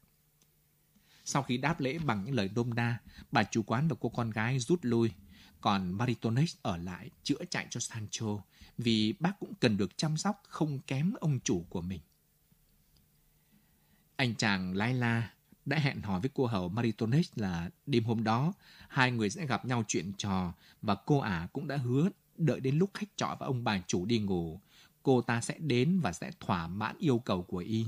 Sau khi đáp lễ bằng những lời đôm đa, bà chủ quán và cô con gái rút lui, còn Maritonex ở lại chữa chạy cho Sancho vì bác cũng cần được chăm sóc không kém ông chủ của mình. Anh chàng Laila đã hẹn hò với cô hầu Maritones là đêm hôm đó hai người sẽ gặp nhau chuyện trò và cô ả cũng đã hứa đợi đến lúc khách trọ và ông bà chủ đi ngủ, cô ta sẽ đến và sẽ thỏa mãn yêu cầu của y.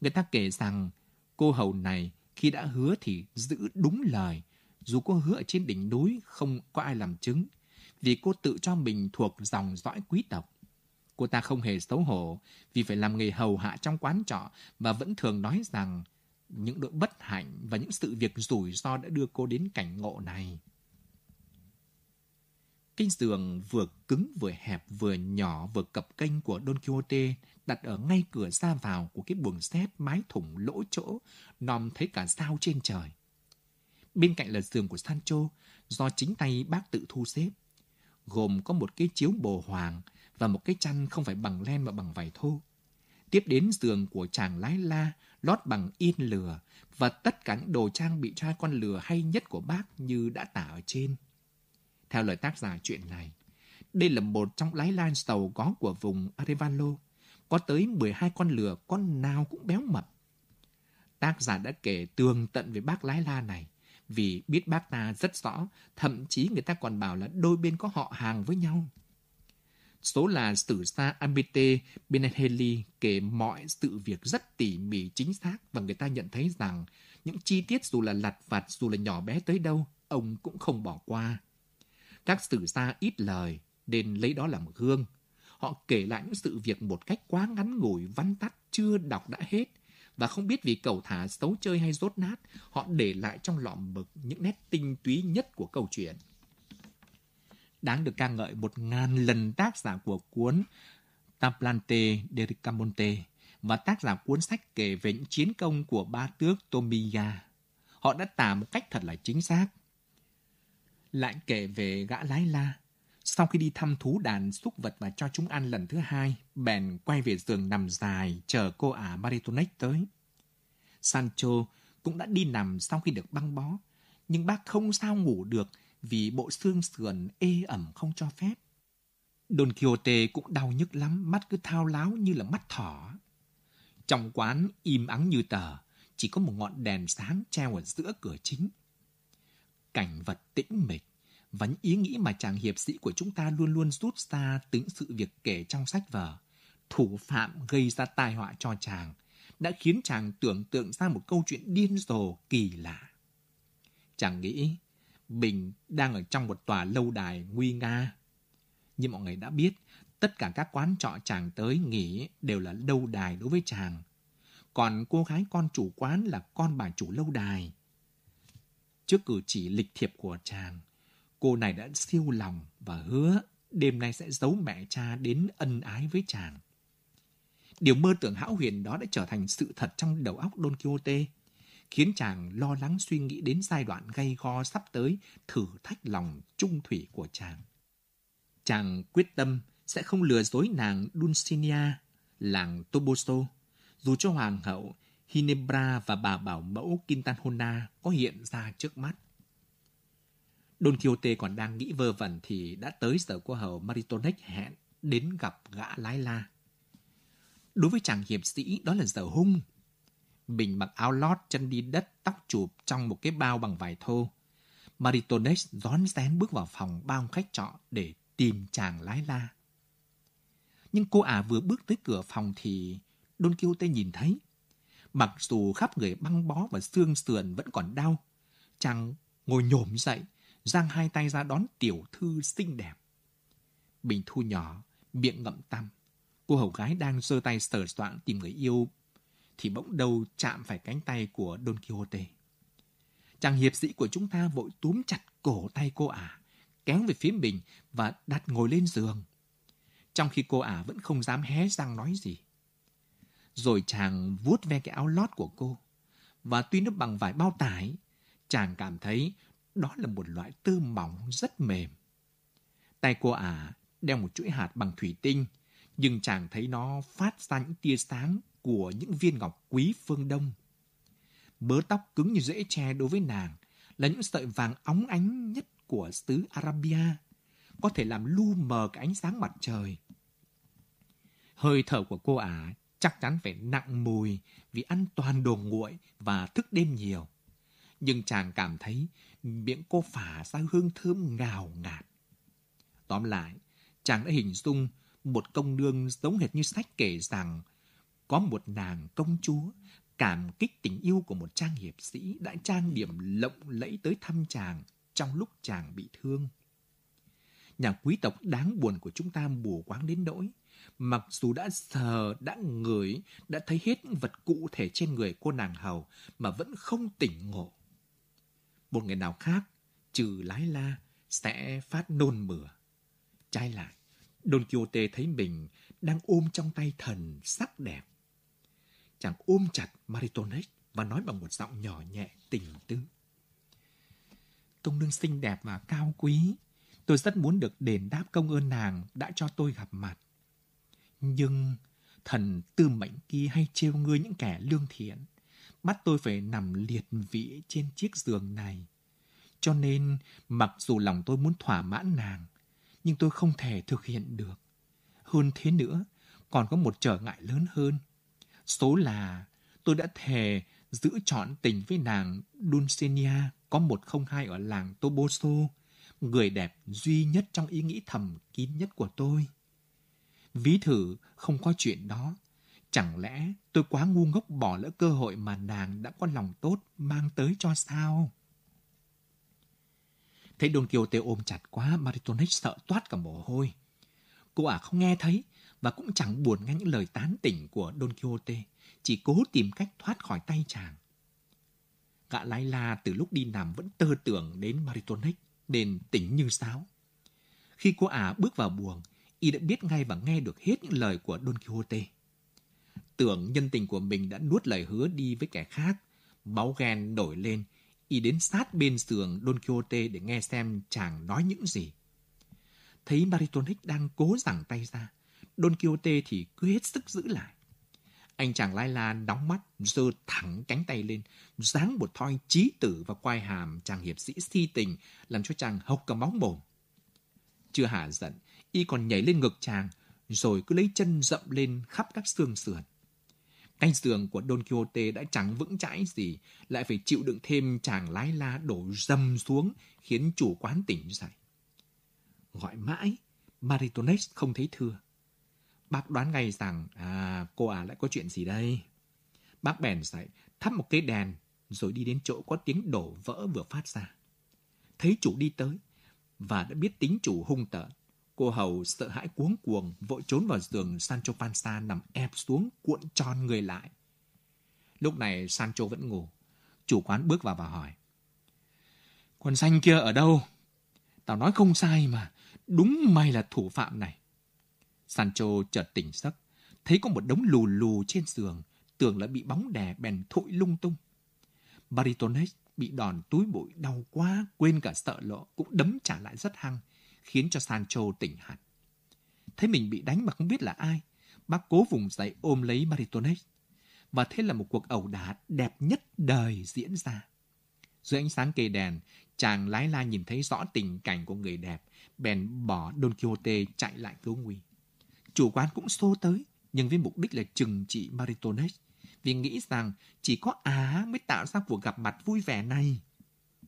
Người ta kể rằng cô hầu này khi đã hứa thì giữ đúng lời, dù cô hứa ở trên đỉnh núi không có ai làm chứng, vì cô tự cho mình thuộc dòng dõi quý tộc. Cô ta không hề xấu hổ vì phải làm nghề hầu hạ trong quán trọ và vẫn thường nói rằng những nỗi bất hạnh và những sự việc rủi ro đã đưa cô đến cảnh ngộ này. Cái giường vừa cứng vừa hẹp vừa nhỏ vừa cập kênh của Don Quixote đặt ở ngay cửa ra vào của cái buồng xếp mái thủng lỗ chỗ, nòm thấy cả sao trên trời. Bên cạnh là giường của Sancho, do chính tay bác tự thu xếp, gồm có một cái chiếu bồ hoàng và một cái chăn không phải bằng len mà bằng vải thô. Tiếp đến giường của chàng lái la, lót bằng in lừa và tất cả những đồ trang bị cho hai con lừa hay nhất của bác như đã tả ở trên. Theo lời tác giả chuyện này, đây là một trong lái lan tàu có của vùng Arevalo. Có tới 12 con lừa, con nào cũng béo mập. Tác giả đã kể tường tận về bác lái la này, vì biết bác ta rất rõ, thậm chí người ta còn bảo là đôi bên có họ hàng với nhau. Số là sử gia Amite Benetheli kể mọi sự việc rất tỉ mỉ chính xác và người ta nhận thấy rằng những chi tiết dù là lặt vặt, dù là nhỏ bé tới đâu, ông cũng không bỏ qua. Các sử gia ít lời, nên lấy đó làm gương. Họ kể lại những sự việc một cách quá ngắn ngủi, văn tắt, chưa đọc đã hết. Và không biết vì cầu thả xấu chơi hay rốt nát, họ để lại trong lọ mực những nét tinh túy nhất của câu chuyện. Đáng được ca ngợi một ngàn lần tác giả của cuốn Taplante de Ricamonte và tác giả cuốn sách kể về những chiến công của ba tước Tomiya. Họ đã tả một cách thật là chính xác lại kể về gã lái la. Sau khi đi thăm thú đàn súc vật và cho chúng ăn lần thứ hai, bèn quay về giường nằm dài chờ cô ả Maritonek tới. Sancho cũng đã đi nằm sau khi được băng bó, nhưng bác không sao ngủ được vì bộ xương sườn ê ẩm không cho phép. Don Quixote cũng đau nhức lắm, mắt cứ thao láo như là mắt thỏ. Trong quán im ắng như tờ, chỉ có một ngọn đèn sáng treo ở giữa cửa chính cảnh vật tĩnh mịch và những ý nghĩ mà chàng hiệp sĩ của chúng ta luôn luôn rút ra từ những sự việc kể trong sách vở. Thủ phạm gây ra tai họa cho chàng đã khiến chàng tưởng tượng ra một câu chuyện điên rồ kỳ lạ. Chàng nghĩ Bình đang ở trong một tòa lâu đài nguy nga. Như mọi người đã biết, tất cả các quán trọ chàng tới nghỉ đều là lâu đài đối với chàng. Còn cô gái con chủ quán là con bà chủ lâu đài. Trước cử chỉ lịch thiệp của chàng, cô này đã siêu lòng và hứa đêm nay sẽ giấu mẹ cha đến ân ái với chàng. Điều mơ tưởng hão huyền đó đã trở thành sự thật trong đầu óc Don Quixote, khiến chàng lo lắng suy nghĩ đến giai đoạn gay go sắp tới thử thách lòng trung thủy của chàng. Chàng quyết tâm sẽ không lừa dối nàng Dulcinea, làng Toboso, dù cho hoàng hậu Hinebra và bà bảo mẫu Quintanhona có hiện ra trước mắt. Don Quixote còn đang nghĩ vơ vẩn thì đã tới giờ của hầu Maritonec hẹn đến gặp gã lái la. Đối với chàng hiệp sĩ đó là giờ hung. Bình mặc áo lót, chân đi đất, tóc chụp trong một cái bao bằng vải thô. Maritonex rón rén bước vào phòng bao khách trọ để tìm chàng lái la. Nhưng cô ả vừa bước tới cửa phòng thì Don Quixote nhìn thấy. Mặc dù khắp người băng bó và xương sườn vẫn còn đau, chàng ngồi nhổm dậy, giang hai tay ra đón tiểu thư xinh đẹp. Bình thu nhỏ, miệng ngậm tăm. Cô hầu gái đang giơ tay sờ soạn tìm người yêu, thì bỗng đầu chạm phải cánh tay của Don Quixote. Chàng hiệp sĩ của chúng ta vội túm chặt cổ tay cô ả, kéo về phía mình và đặt ngồi lên giường. Trong khi cô ả vẫn không dám hé răng nói gì. Rồi chàng vuốt ve cái áo lót của cô. Và tuy nó bằng vải bao tải, chàng cảm thấy đó là một loại tơ mỏng rất mềm. Tay cô ả đeo một chuỗi hạt bằng thủy tinh, nhưng chàng thấy nó phát ra những tia sáng của những viên ngọc quý phương Đông. Bớ tóc cứng như rễ tre đối với nàng là những sợi vàng óng ánh nhất của xứ Arabia, có thể làm lu mờ cái ánh sáng mặt trời. Hơi thở của cô ả chắc chắn phải nặng mùi vì ăn toàn đồ nguội và thức đêm nhiều. Nhưng chàng cảm thấy miệng cô phả ra hương thơm ngào ngạt. Tóm lại, chàng đã hình dung một công nương giống hệt như sách kể rằng có một nàng công chúa cảm kích tình yêu của một trang hiệp sĩ đã trang điểm lộng lẫy tới thăm chàng trong lúc chàng bị thương. Nhà quý tộc đáng buồn của chúng ta mù quáng đến nỗi, mặc dù đã sờ, đã ngửi, đã thấy hết những vật cụ thể trên người cô nàng hầu mà vẫn không tỉnh ngộ. Một người nào khác, trừ lái la, sẽ phát nôn mửa. Trái lại, Don Quixote thấy mình đang ôm trong tay thần sắc đẹp. Chàng ôm chặt Maritornes và nói bằng một giọng nhỏ nhẹ tình tứ. Công nương xinh đẹp và cao quý, tôi rất muốn được đền đáp công ơn nàng đã cho tôi gặp mặt. Nhưng thần tư mệnh kia hay trêu ngươi những kẻ lương thiện, bắt tôi phải nằm liệt vị trên chiếc giường này. Cho nên, mặc dù lòng tôi muốn thỏa mãn nàng, nhưng tôi không thể thực hiện được. Hơn thế nữa, còn có một trở ngại lớn hơn. Số là tôi đã thề giữ trọn tình với nàng Dulcinea có một không hai ở làng Toboso, người đẹp duy nhất trong ý nghĩ thầm kín nhất của tôi. Ví thử không có chuyện đó, chẳng lẽ tôi quá ngu ngốc bỏ lỡ cơ hội mà nàng đã có lòng tốt mang tới cho sao? Thấy Don Quixote ôm chặt quá, Maritornes sợ toát cả mồ hôi. Cô ả không nghe thấy và cũng chẳng buồn nghe những lời tán tỉnh của Don Quixote, chỉ cố tìm cách thoát khỏi tay chàng. Gã lái la từ lúc đi nằm vẫn tơ tưởng đến Maritornes, nên tỉnh như sáo. Khi cô ả bước vào buồng, y đã biết ngay và nghe được hết những lời của Don Quixote. Tưởng nhân tình của mình đã nuốt lời hứa đi với kẻ khác, máu ghen nổi lên, y đến sát bên giường Don Quixote để nghe xem chàng nói những gì. Thấy Maritornes đang cố giằng tay ra, Don Quixote thì cứ hết sức giữ lại. Anh chàng Lai La đóng mắt, giơ thẳng cánh tay lên, giáng một thoi chí tử và quai hàm chàng hiệp sĩ si tình, làm cho chàng hộc cả máu mồm. Chưa hả giận, y còn nhảy lên ngực chàng, rồi cứ lấy chân dậm lên khắp các xương sườn. Cái giường của Don Quixote đã chẳng vững chãi gì, lại phải chịu đựng thêm chàng lái la đổ dầm xuống, khiến chủ quán tỉnh dậy. Gọi mãi, Maritones không thấy thưa. Bác đoán ngay rằng, à, cô à lại có chuyện gì đây? Bác bèn dậy, thắp một cái đèn, rồi đi đến chỗ có tiếng đổ vỡ vừa phát ra. Thấy chủ đi tới, và đã biết tính chủ hung tợn. Cô hầu sợ hãi cuống cuồng, vội trốn vào giường Sancho Panza nằm ép xuống, cuộn tròn người lại. Lúc này Sancho vẫn ngủ. Chủ quán bước vào và hỏi. Con xanh kia ở đâu? Tao nói không sai mà, đúng mày là thủ phạm này. Sancho chợt tỉnh giấc, thấy có một đống lù lù trên giường, tưởng là bị bóng đè bèn thổi lung tung. Baritonex bị đòn túi bụi đau quá, quên cả sợ lộ, cũng đấm trả lại rất hăng, khiến cho Sancho tỉnh hẳn. Thấy mình bị đánh mà không biết là ai, bác cố vùng dậy ôm lấy Baritonex. Và thế là một cuộc ẩu đả đẹp nhất đời diễn ra. Dưới ánh sáng cây đèn, chàng lái la nhìn thấy rõ tình cảnh của người đẹp, bèn bỏ Don Quixote chạy lại cứu nguy. Chủ quán cũng xô tới, nhưng với mục đích là trừng trị Maritones, vì nghĩ rằng chỉ có Á mới tạo ra cuộc gặp mặt vui vẻ này.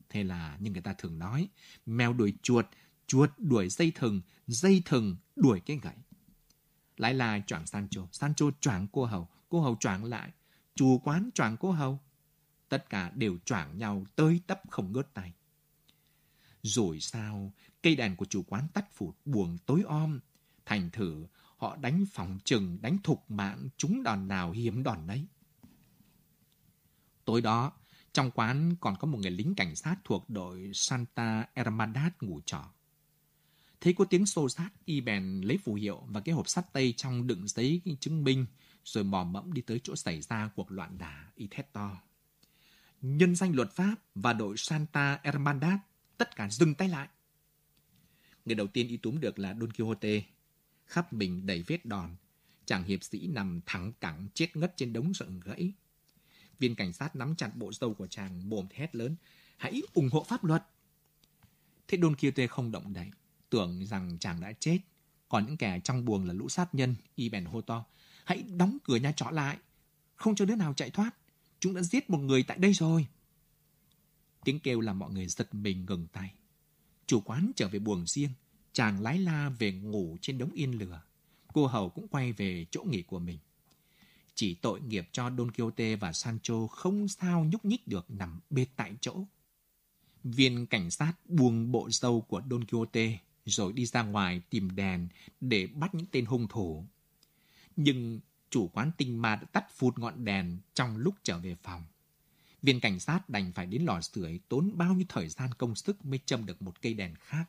Thế là như người ta thường nói, mèo đuổi chuột, chuột đuổi dây thừng, dây thừng đuổi cái gậy. Lại là choảng Sancho, Sancho choảng cô hầu, cô hầu choảng lại, chủ quán choảng cô hầu. Tất cả đều choảng nhau tới tấp không ngớt tay. Rồi sao, cây đèn của chủ quán tắt phụt buồn tối om. Thành thử, họ đánh phòng trừng, đánh thục mạng, chúng đòn nào hiếm đòn nấy. Tối đó, trong quán còn có một người lính cảnh sát thuộc đội Santa Hermandad ngủ trọ. Thấy có tiếng xô sát, y bèn lấy phù hiệu và cái hộp sắt tây trong đựng giấy chứng minh, rồi mò mẫm đi tới chỗ xảy ra cuộc loạn đả, y thét to. Nhân danh luật pháp và đội Santa Hermandad, tất cả dừng tay lại. Người đầu tiên y túm được là Don Quixote, khắp mình đầy vết đòn, chàng hiệp sĩ nằm thẳng cẳng chết ngất trên đống rợn gãy. Viên cảnh sát nắm chặt bộ râu của chàng mồm thét lớn, hãy ủng hộ pháp luật. Thế Don Quixote không động đậy, tưởng rằng chàng đã chết. Còn những kẻ trong buồng là lũ sát nhân, y bèn hô to, hãy đóng cửa nhà trọ lại, không cho đứa nào chạy thoát. Chúng đã giết một người tại đây rồi. Tiếng kêu làm mọi người giật mình ngừng tay. Chủ quán trở về buồng riêng, chàng lái la về ngủ trên đống yên lửa. Cô hầu cũng quay về chỗ nghỉ của mình. Chỉ tội nghiệp cho Don Quixote và Sancho không sao nhúc nhích được nằm bệt tại chỗ. Viên cảnh sát buông bộ dâu của Don Quixote rồi đi ra ngoài tìm đèn để bắt những tên hung thủ. Nhưng chủ quán tinh ma đã tắt phụt ngọn đèn trong lúc trở về phòng. Viên cảnh sát đành phải đến lò sưởi tốn bao nhiêu thời gian công sức mới châm được một cây đèn khác.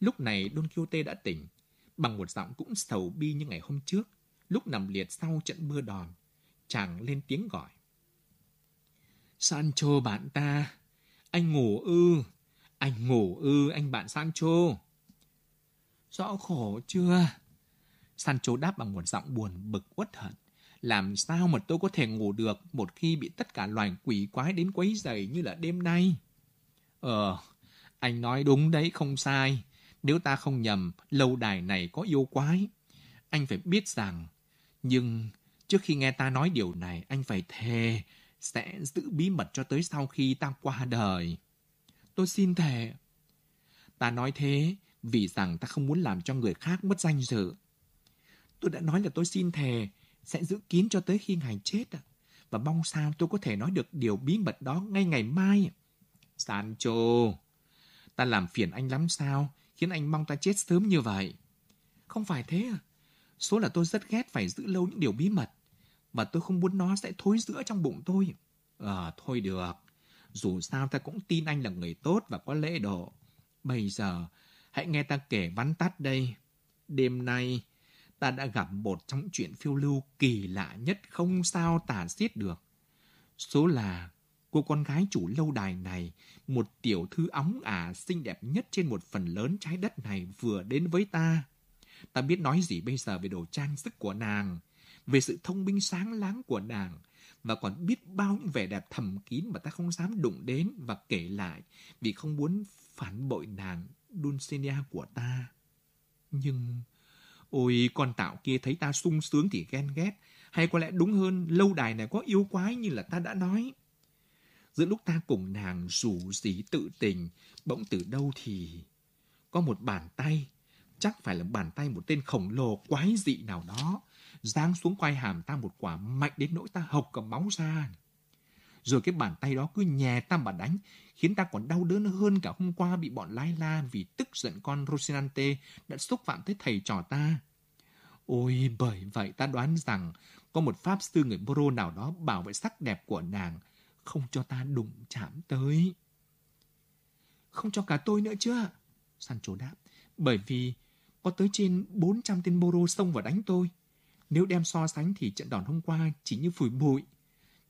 Lúc này Don Quixote đã tỉnh, bằng một giọng cũng sầu bi như ngày hôm trước, lúc nằm liệt sau trận mưa đòn. Chàng lên tiếng gọi. Sancho bạn ta, anh ngủ ư, anh ngủ ư anh bạn Sancho. Rõ khổ chưa? Sancho đáp bằng một giọng buồn bực uất hận. Làm sao mà tôi có thể ngủ được một khi bị tất cả loài quỷ quái đến quấy rầy như là đêm nay? Ờ, anh nói đúng đấy, không sai. Nếu ta không nhầm, lâu đài này có yêu quái. Anh phải biết rằng, nhưng trước khi nghe ta nói điều này, anh phải thề sẽ giữ bí mật cho tới sau khi ta qua đời. Tôi xin thề. Ta nói thế vì rằng ta không muốn làm cho người khác mất danh dự. Tôi đã nói là tôi xin thề sẽ giữ kín cho tới khi ngài chết à. Và mong sao tôi có thể nói được điều bí mật đó ngay ngày mai. Sancho, ta làm phiền anh lắm sao, khiến anh mong ta chết sớm như vậy. Không phải thế à. Số là tôi rất ghét phải giữ lâu những điều bí mật. Và tôi không muốn nó sẽ thối giữa trong bụng tôi. Ờ, thôi được. Dù sao ta cũng tin anh là người tốt và có lễ độ. Bây giờ, hãy nghe ta kể vắn tắt đây. Đêm nay, ta đã gặp một trong chuyện phiêu lưu kỳ lạ nhất không sao tả xiết được. Số là cô con gái chủ lâu đài này, một tiểu thư óng ả xinh đẹp nhất trên một phần lớn trái đất này vừa đến với ta. Ta biết nói gì bây giờ về đồ trang sức của nàng, về sự thông minh sáng láng của nàng, và còn biết bao những vẻ đẹp thầm kín mà ta không dám đụng đến và kể lại vì không muốn phản bội nàng Dulcinea của ta. Nhưng Ôi, con tạo kia thấy ta sung sướng thì ghen ghét. Hay có lẽ đúng hơn, lâu đài này có yêu quái như là ta đã nói. Giữa lúc ta cùng nàng rủ dí tự tình, bỗng từ đâu thì... Có một bàn tay, chắc phải là bàn tay một tên khổng lồ quái dị nào đó, giáng xuống quai hàm ta một quả mạnh đến nỗi ta hộc cả máu ra. Rồi cái bàn tay đó cứ nhè ta mà đánh, khiến ta còn đau đớn hơn cả hôm qua bị bọn Lai La vì tức giận con Rosinante đã xúc phạm tới thầy trò ta. Ôi, bởi vậy ta đoán rằng có một pháp sư người Moro nào đó bảo vệ sắc đẹp của nàng, không cho ta đụng chạm tới. Không cho cả tôi nữa chưa? Sancho đáp. Bởi vì có tới trên 400 tên Moro xông vào đánh tôi. Nếu đem so sánh thì trận đòn hôm qua chỉ như phủi bụi.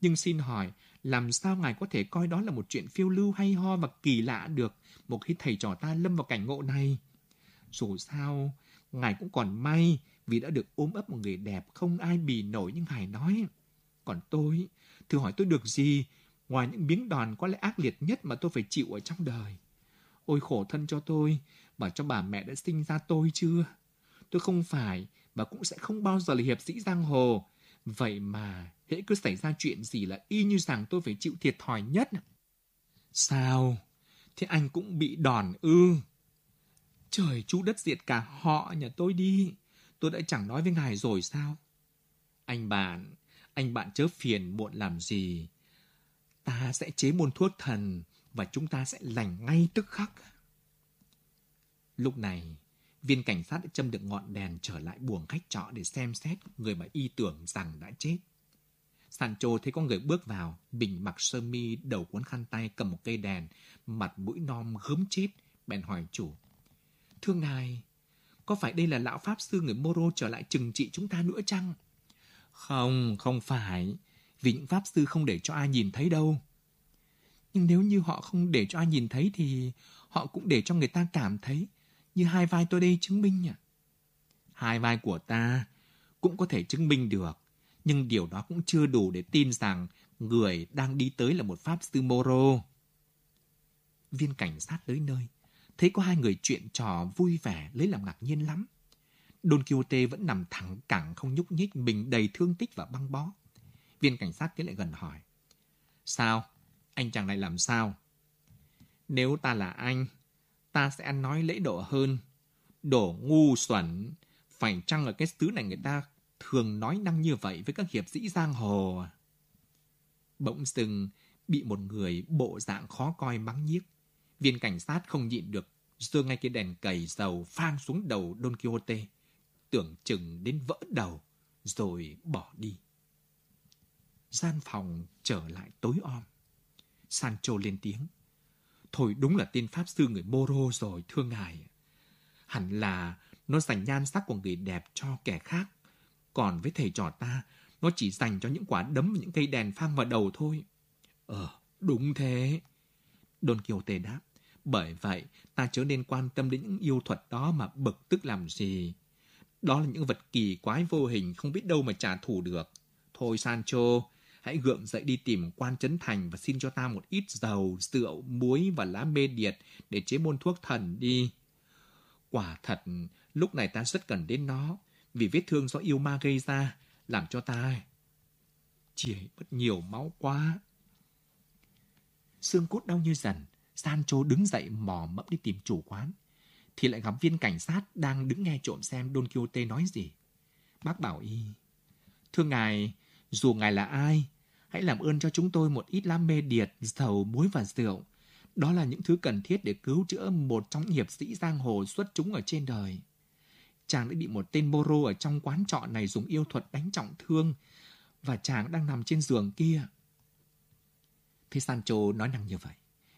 Nhưng xin hỏi, làm sao ngài có thể coi đó là một chuyện phiêu lưu hay ho và kỳ lạ được một khi thầy trò ta lâm vào cảnh ngộ này? Dù sao, ngài cũng còn may vì đã được ôm ấp một người đẹp không ai bì nổi như ngài nói. Còn tôi, thử hỏi tôi được gì ngoài những miếng đòn có lẽ ác liệt nhất mà tôi phải chịu ở trong đời? Ôi khổ thân cho tôi, bảo cho bà mẹ đã sinh ra tôi chưa? tôi không phải và cũng sẽ không bao giờ là hiệp sĩ giang hồ. Vậy mà, hễ cứ xảy ra chuyện gì là y như rằng tôi phải chịu thiệt thòi nhất. Sao? Thế anh cũng bị đòn ư? Trời chú đất diệt cả họ nhà tôi đi. Tôi đã chẳng nói với ngài rồi sao? Anh bạn, anh bạn chớ phiền muộn làm gì. Ta sẽ chế môn thuốc thần và chúng ta sẽ lành ngay tức khắc. Lúc này, viên cảnh sát đã châm được ngọn đèn trở lại buồng khách trọ để xem xét người mà y tưởng rằng đã chết. Sancho thấy có người bước vào, bình mặc sơ mi, đầu cuốn khăn tay, cầm một cây đèn, mặt mũi non gớm chết, bèn hỏi chủ. Thưa ngài, có phải đây là lão pháp sư người Moro trở lại trừng trị chúng ta nữa chăng? Không, không phải, vì những pháp sư không để cho ai nhìn thấy đâu. Nhưng nếu như họ không để cho ai nhìn thấy thì họ cũng để cho người ta cảm thấy như hai vai tôi đây chứng minh nhỉ? Hai vai của ta cũng có thể chứng minh được, nhưng điều đó cũng chưa đủ để tin rằng người đang đi tới là một pháp sư Moro. Viên cảnh sát tới nơi, thấy có hai người chuyện trò vui vẻ lấy làm ngạc nhiên lắm. Don Quixote vẫn nằm thẳng cẳng không nhúc nhích, mình đầy thương tích và băng bó. Viên cảnh sát tiến lại gần hỏi. Sao? Anh chàng này làm sao? Nếu ta là anh, ta sẽ ăn nói lễ độ hơn. Đổ ngu xuẩn, phải chăng ở cái xứ này người ta thường nói năng như vậy với các hiệp sĩ giang hồ? Bỗng dưng bị một người bộ dạng khó coi mắng nhiếc. Viên cảnh sát không nhịn được, giơ ngay cái đèn cầy dầu phang xuống đầu Don Quixote, tưởng chừng đến vỡ đầu, rồi bỏ đi. Gian phòng trở lại tối om. Sancho lên tiếng. Thôi đúng là tên pháp sư người Moro rồi, thưa ngài. Hẳn là nó dành nhan sắc của người đẹp cho kẻ khác. Còn với thầy trò ta, nó chỉ dành cho những quả đấm và những cây đèn phang vào đầu thôi. Ờ, đúng thế. Don Quixote đáp. Bởi vậy, ta chớ nên quan tâm đến những yêu thuật đó mà bực tức làm gì. Đó là những vật kỳ quái vô hình không biết đâu mà trả thù được. Thôi Sancho, hãy gượng dậy đi tìm quan trấn thành và xin cho ta một ít dầu, rượu, muối và lá mê điệt để chế môn thuốc thần đi. Quả thật, lúc này ta rất cần đến nó, vì vết thương do yêu ma gây ra, làm cho ta chỉ mất nhiều máu quá. Xương cốt đau như dần, Sancho đứng dậy mò mẫm đi tìm chủ quán. Thì lại gặp viên cảnh sát đang đứng nghe trộm xem Don Quixote nói gì. Bác bảo y, Thưa ngài, dù ngài là ai, hãy làm ơn cho chúng tôi một ít lá mê điệt, dầu, muối và rượu. Đó là những thứ cần thiết để cứu chữa một trong hiệp sĩ giang hồ xuất chúng ở trên đời. Chàng đã bị một tên Moro ở trong quán trọ này dùng yêu thuật đánh trọng thương và chàng đang nằm trên giường kia. Thế Sancho nói năng như vậy.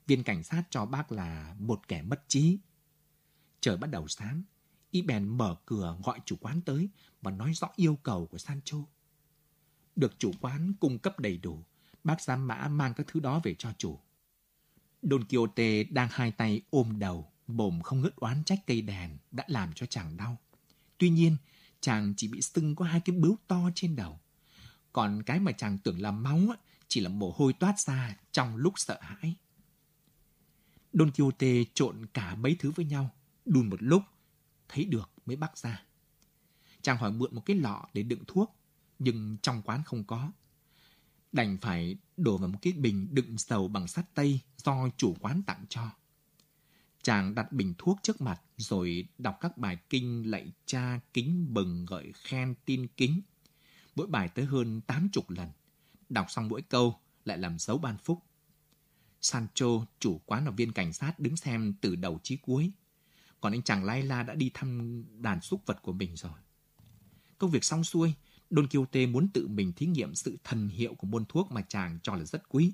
Viên cảnh sát cho bác là một kẻ mất trí. Trời bắt đầu sáng, y bèn mở cửa gọi chủ quán tới và nói rõ yêu cầu của Sancho. Được chủ quán cung cấp đầy đủ, bác giám mã mang các thứ đó về cho chủ. Don Quixote đang hai tay ôm đầu, bồm không ngớt oán trách cây đèn đã làm cho chàng đau. Tuy nhiên, chàng chỉ bị sưng có hai cái bướu to trên đầu. Còn cái mà chàng tưởng là máu chỉ là mồ hôi toát ra trong lúc sợ hãi. Don Quixote trộn cả mấy thứ với nhau, đun một lúc, thấy được mới bắt ra. Chàng hỏi mượn một cái lọ để đựng thuốc, nhưng trong quán không có. Đành phải đổ vào một cái bình đựng dầu bằng sắt tây do chủ quán tặng cho. Chàng đặt bình thuốc trước mặt rồi đọc các bài kinh lạy cha kính bừng gợi khen tin kính. Mỗi bài tới hơn tám chục lần. Đọc xong mỗi câu lại làm dấu ban phúc. Sancho, chủ quán ở viên cảnh sát đứng xem từ đầu chí cuối. Còn anh chàng Lai La đã đi thăm đàn súc vật của mình rồi. Công việc xong xuôi, Don Quixote muốn tự mình thí nghiệm sự thần hiệu của môn thuốc mà chàng cho là rất quý.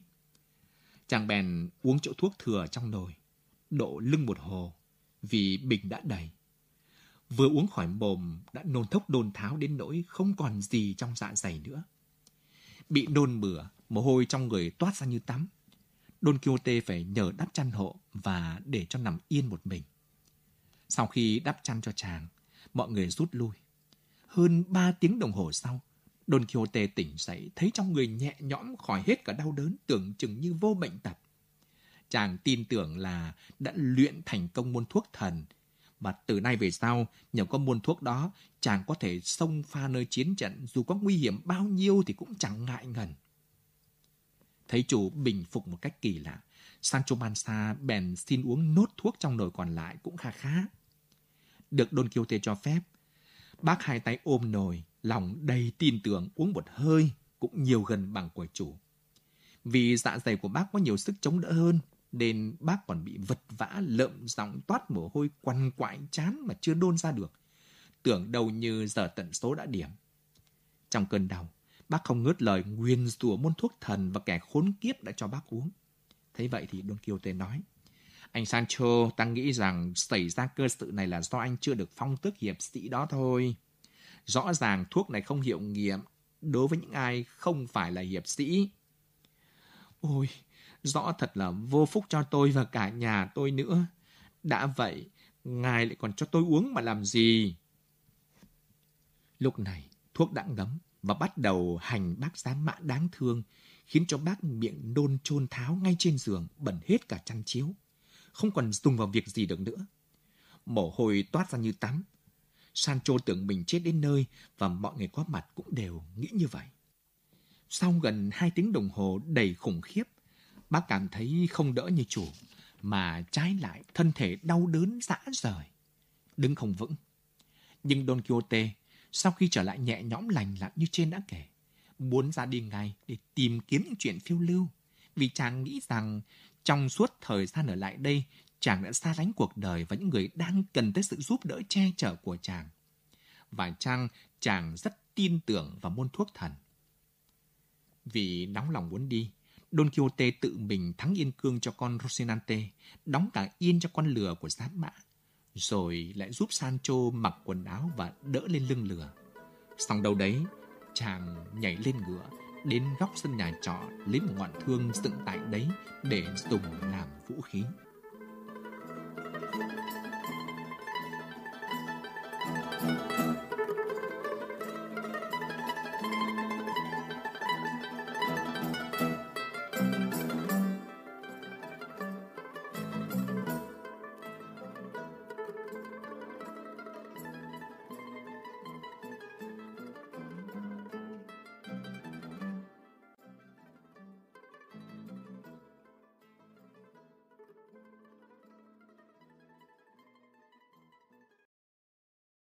Chàng bèn uống chỗ thuốc thừa trong nồi, độ lưng một hồ, vì bình đã đầy. Vừa uống khỏi mồm đã nôn thốc đôn tháo đến nỗi không còn gì trong dạ dày nữa. Bị nôn mửa, mồ hôi trong người toát ra như tắm. Don Quixote phải nhờ đắp chăn hộ và để cho nằm yên một mình. Sau khi đắp chăn cho chàng, mọi người rút lui. Hơn ba tiếng đồng hồ sau, Don Quixote tỉnh dậy thấy trong người nhẹ nhõm khỏi hết cả đau đớn tưởng chừng như vô bệnh tật. Chàng tin tưởng là đã luyện thành công môn thuốc thần Và từ nay về sau, nhờ có môn thuốc đó, chàng có thể xông pha nơi chiến trận dù có nguy hiểm bao nhiêu thì cũng chẳng ngại ngần. Thấy chủ bình phục một cách kỳ lạ, Sancho Panza bèn xin uống nốt thuốc trong nồi còn lại cũng kha khá. Được Don Quixote cho phép, bác hai tay ôm nồi, lòng đầy tin tưởng uống một hơi cũng nhiều gần bằng của chủ. Vì dạ dày của bác có nhiều sức chống đỡ hơn, nên bác còn bị vật vã lợm giọng toát mồ hôi quằn quại chán mà chưa đôn ra được. Tưởng đâu như giờ tận số đã điểm. Trong cơn đau, bác không ngớt lời nguyên rủa môn thuốc thần và kẻ khốn kiếp đã cho bác uống. Thế vậy thì Don Quixote nói, anh Sancho, ta nghĩ rằng xảy ra cơ sự này là do anh chưa được phong tước hiệp sĩ đó thôi. Rõ ràng thuốc này không hiệu nghiệm đối với những ai không phải là hiệp sĩ. Ôi, rõ thật là vô phúc cho tôi và cả nhà tôi nữa. Đã vậy, ngài lại còn cho tôi uống mà làm gì? Lúc này, thuốc đã ngấm và bắt đầu hành bác giám mã đáng thương, khiến cho bác miệng nôn chôn tháo ngay trên giường, bẩn hết cả chăn chiếu. Không còn dùng vào việc gì được nữa. Mồ hôi toát ra như tắm. Sancho tưởng mình chết đến nơi và mọi người có mặt cũng đều nghĩ như vậy. Sau gần hai tiếng đồng hồ đầy khủng khiếp, bác cảm thấy không đỡ như chủ, mà trái lại thân thể đau đớn dã rời, đứng không vững. Nhưng Don Quixote, sau khi trở lại nhẹ nhõm lành lặn như trên đã kể, muốn ra đi ngay để tìm kiếm những chuyện phiêu lưu, vì chàng nghĩ rằng trong suốt thời gian ở lại đây, chàng đã xa lánh cuộc đời và những người đang cần tới sự giúp đỡ che chở của chàng. Và chăng chàng rất tin tưởng vào môn thuốc thần. Vì nóng lòng muốn đi, Don Quixote tự mình thắng yên cương cho con Rocinante, đóng cả yên cho con lừa của giám mã, rồi lại giúp Sancho mặc quần áo và đỡ lên lưng lừa. Xong đâu đấy, chàng nhảy lên ngựa, đến góc sân nhà trọ lấy một ngọn thương dựng tại đấy để dùng làm vũ khí.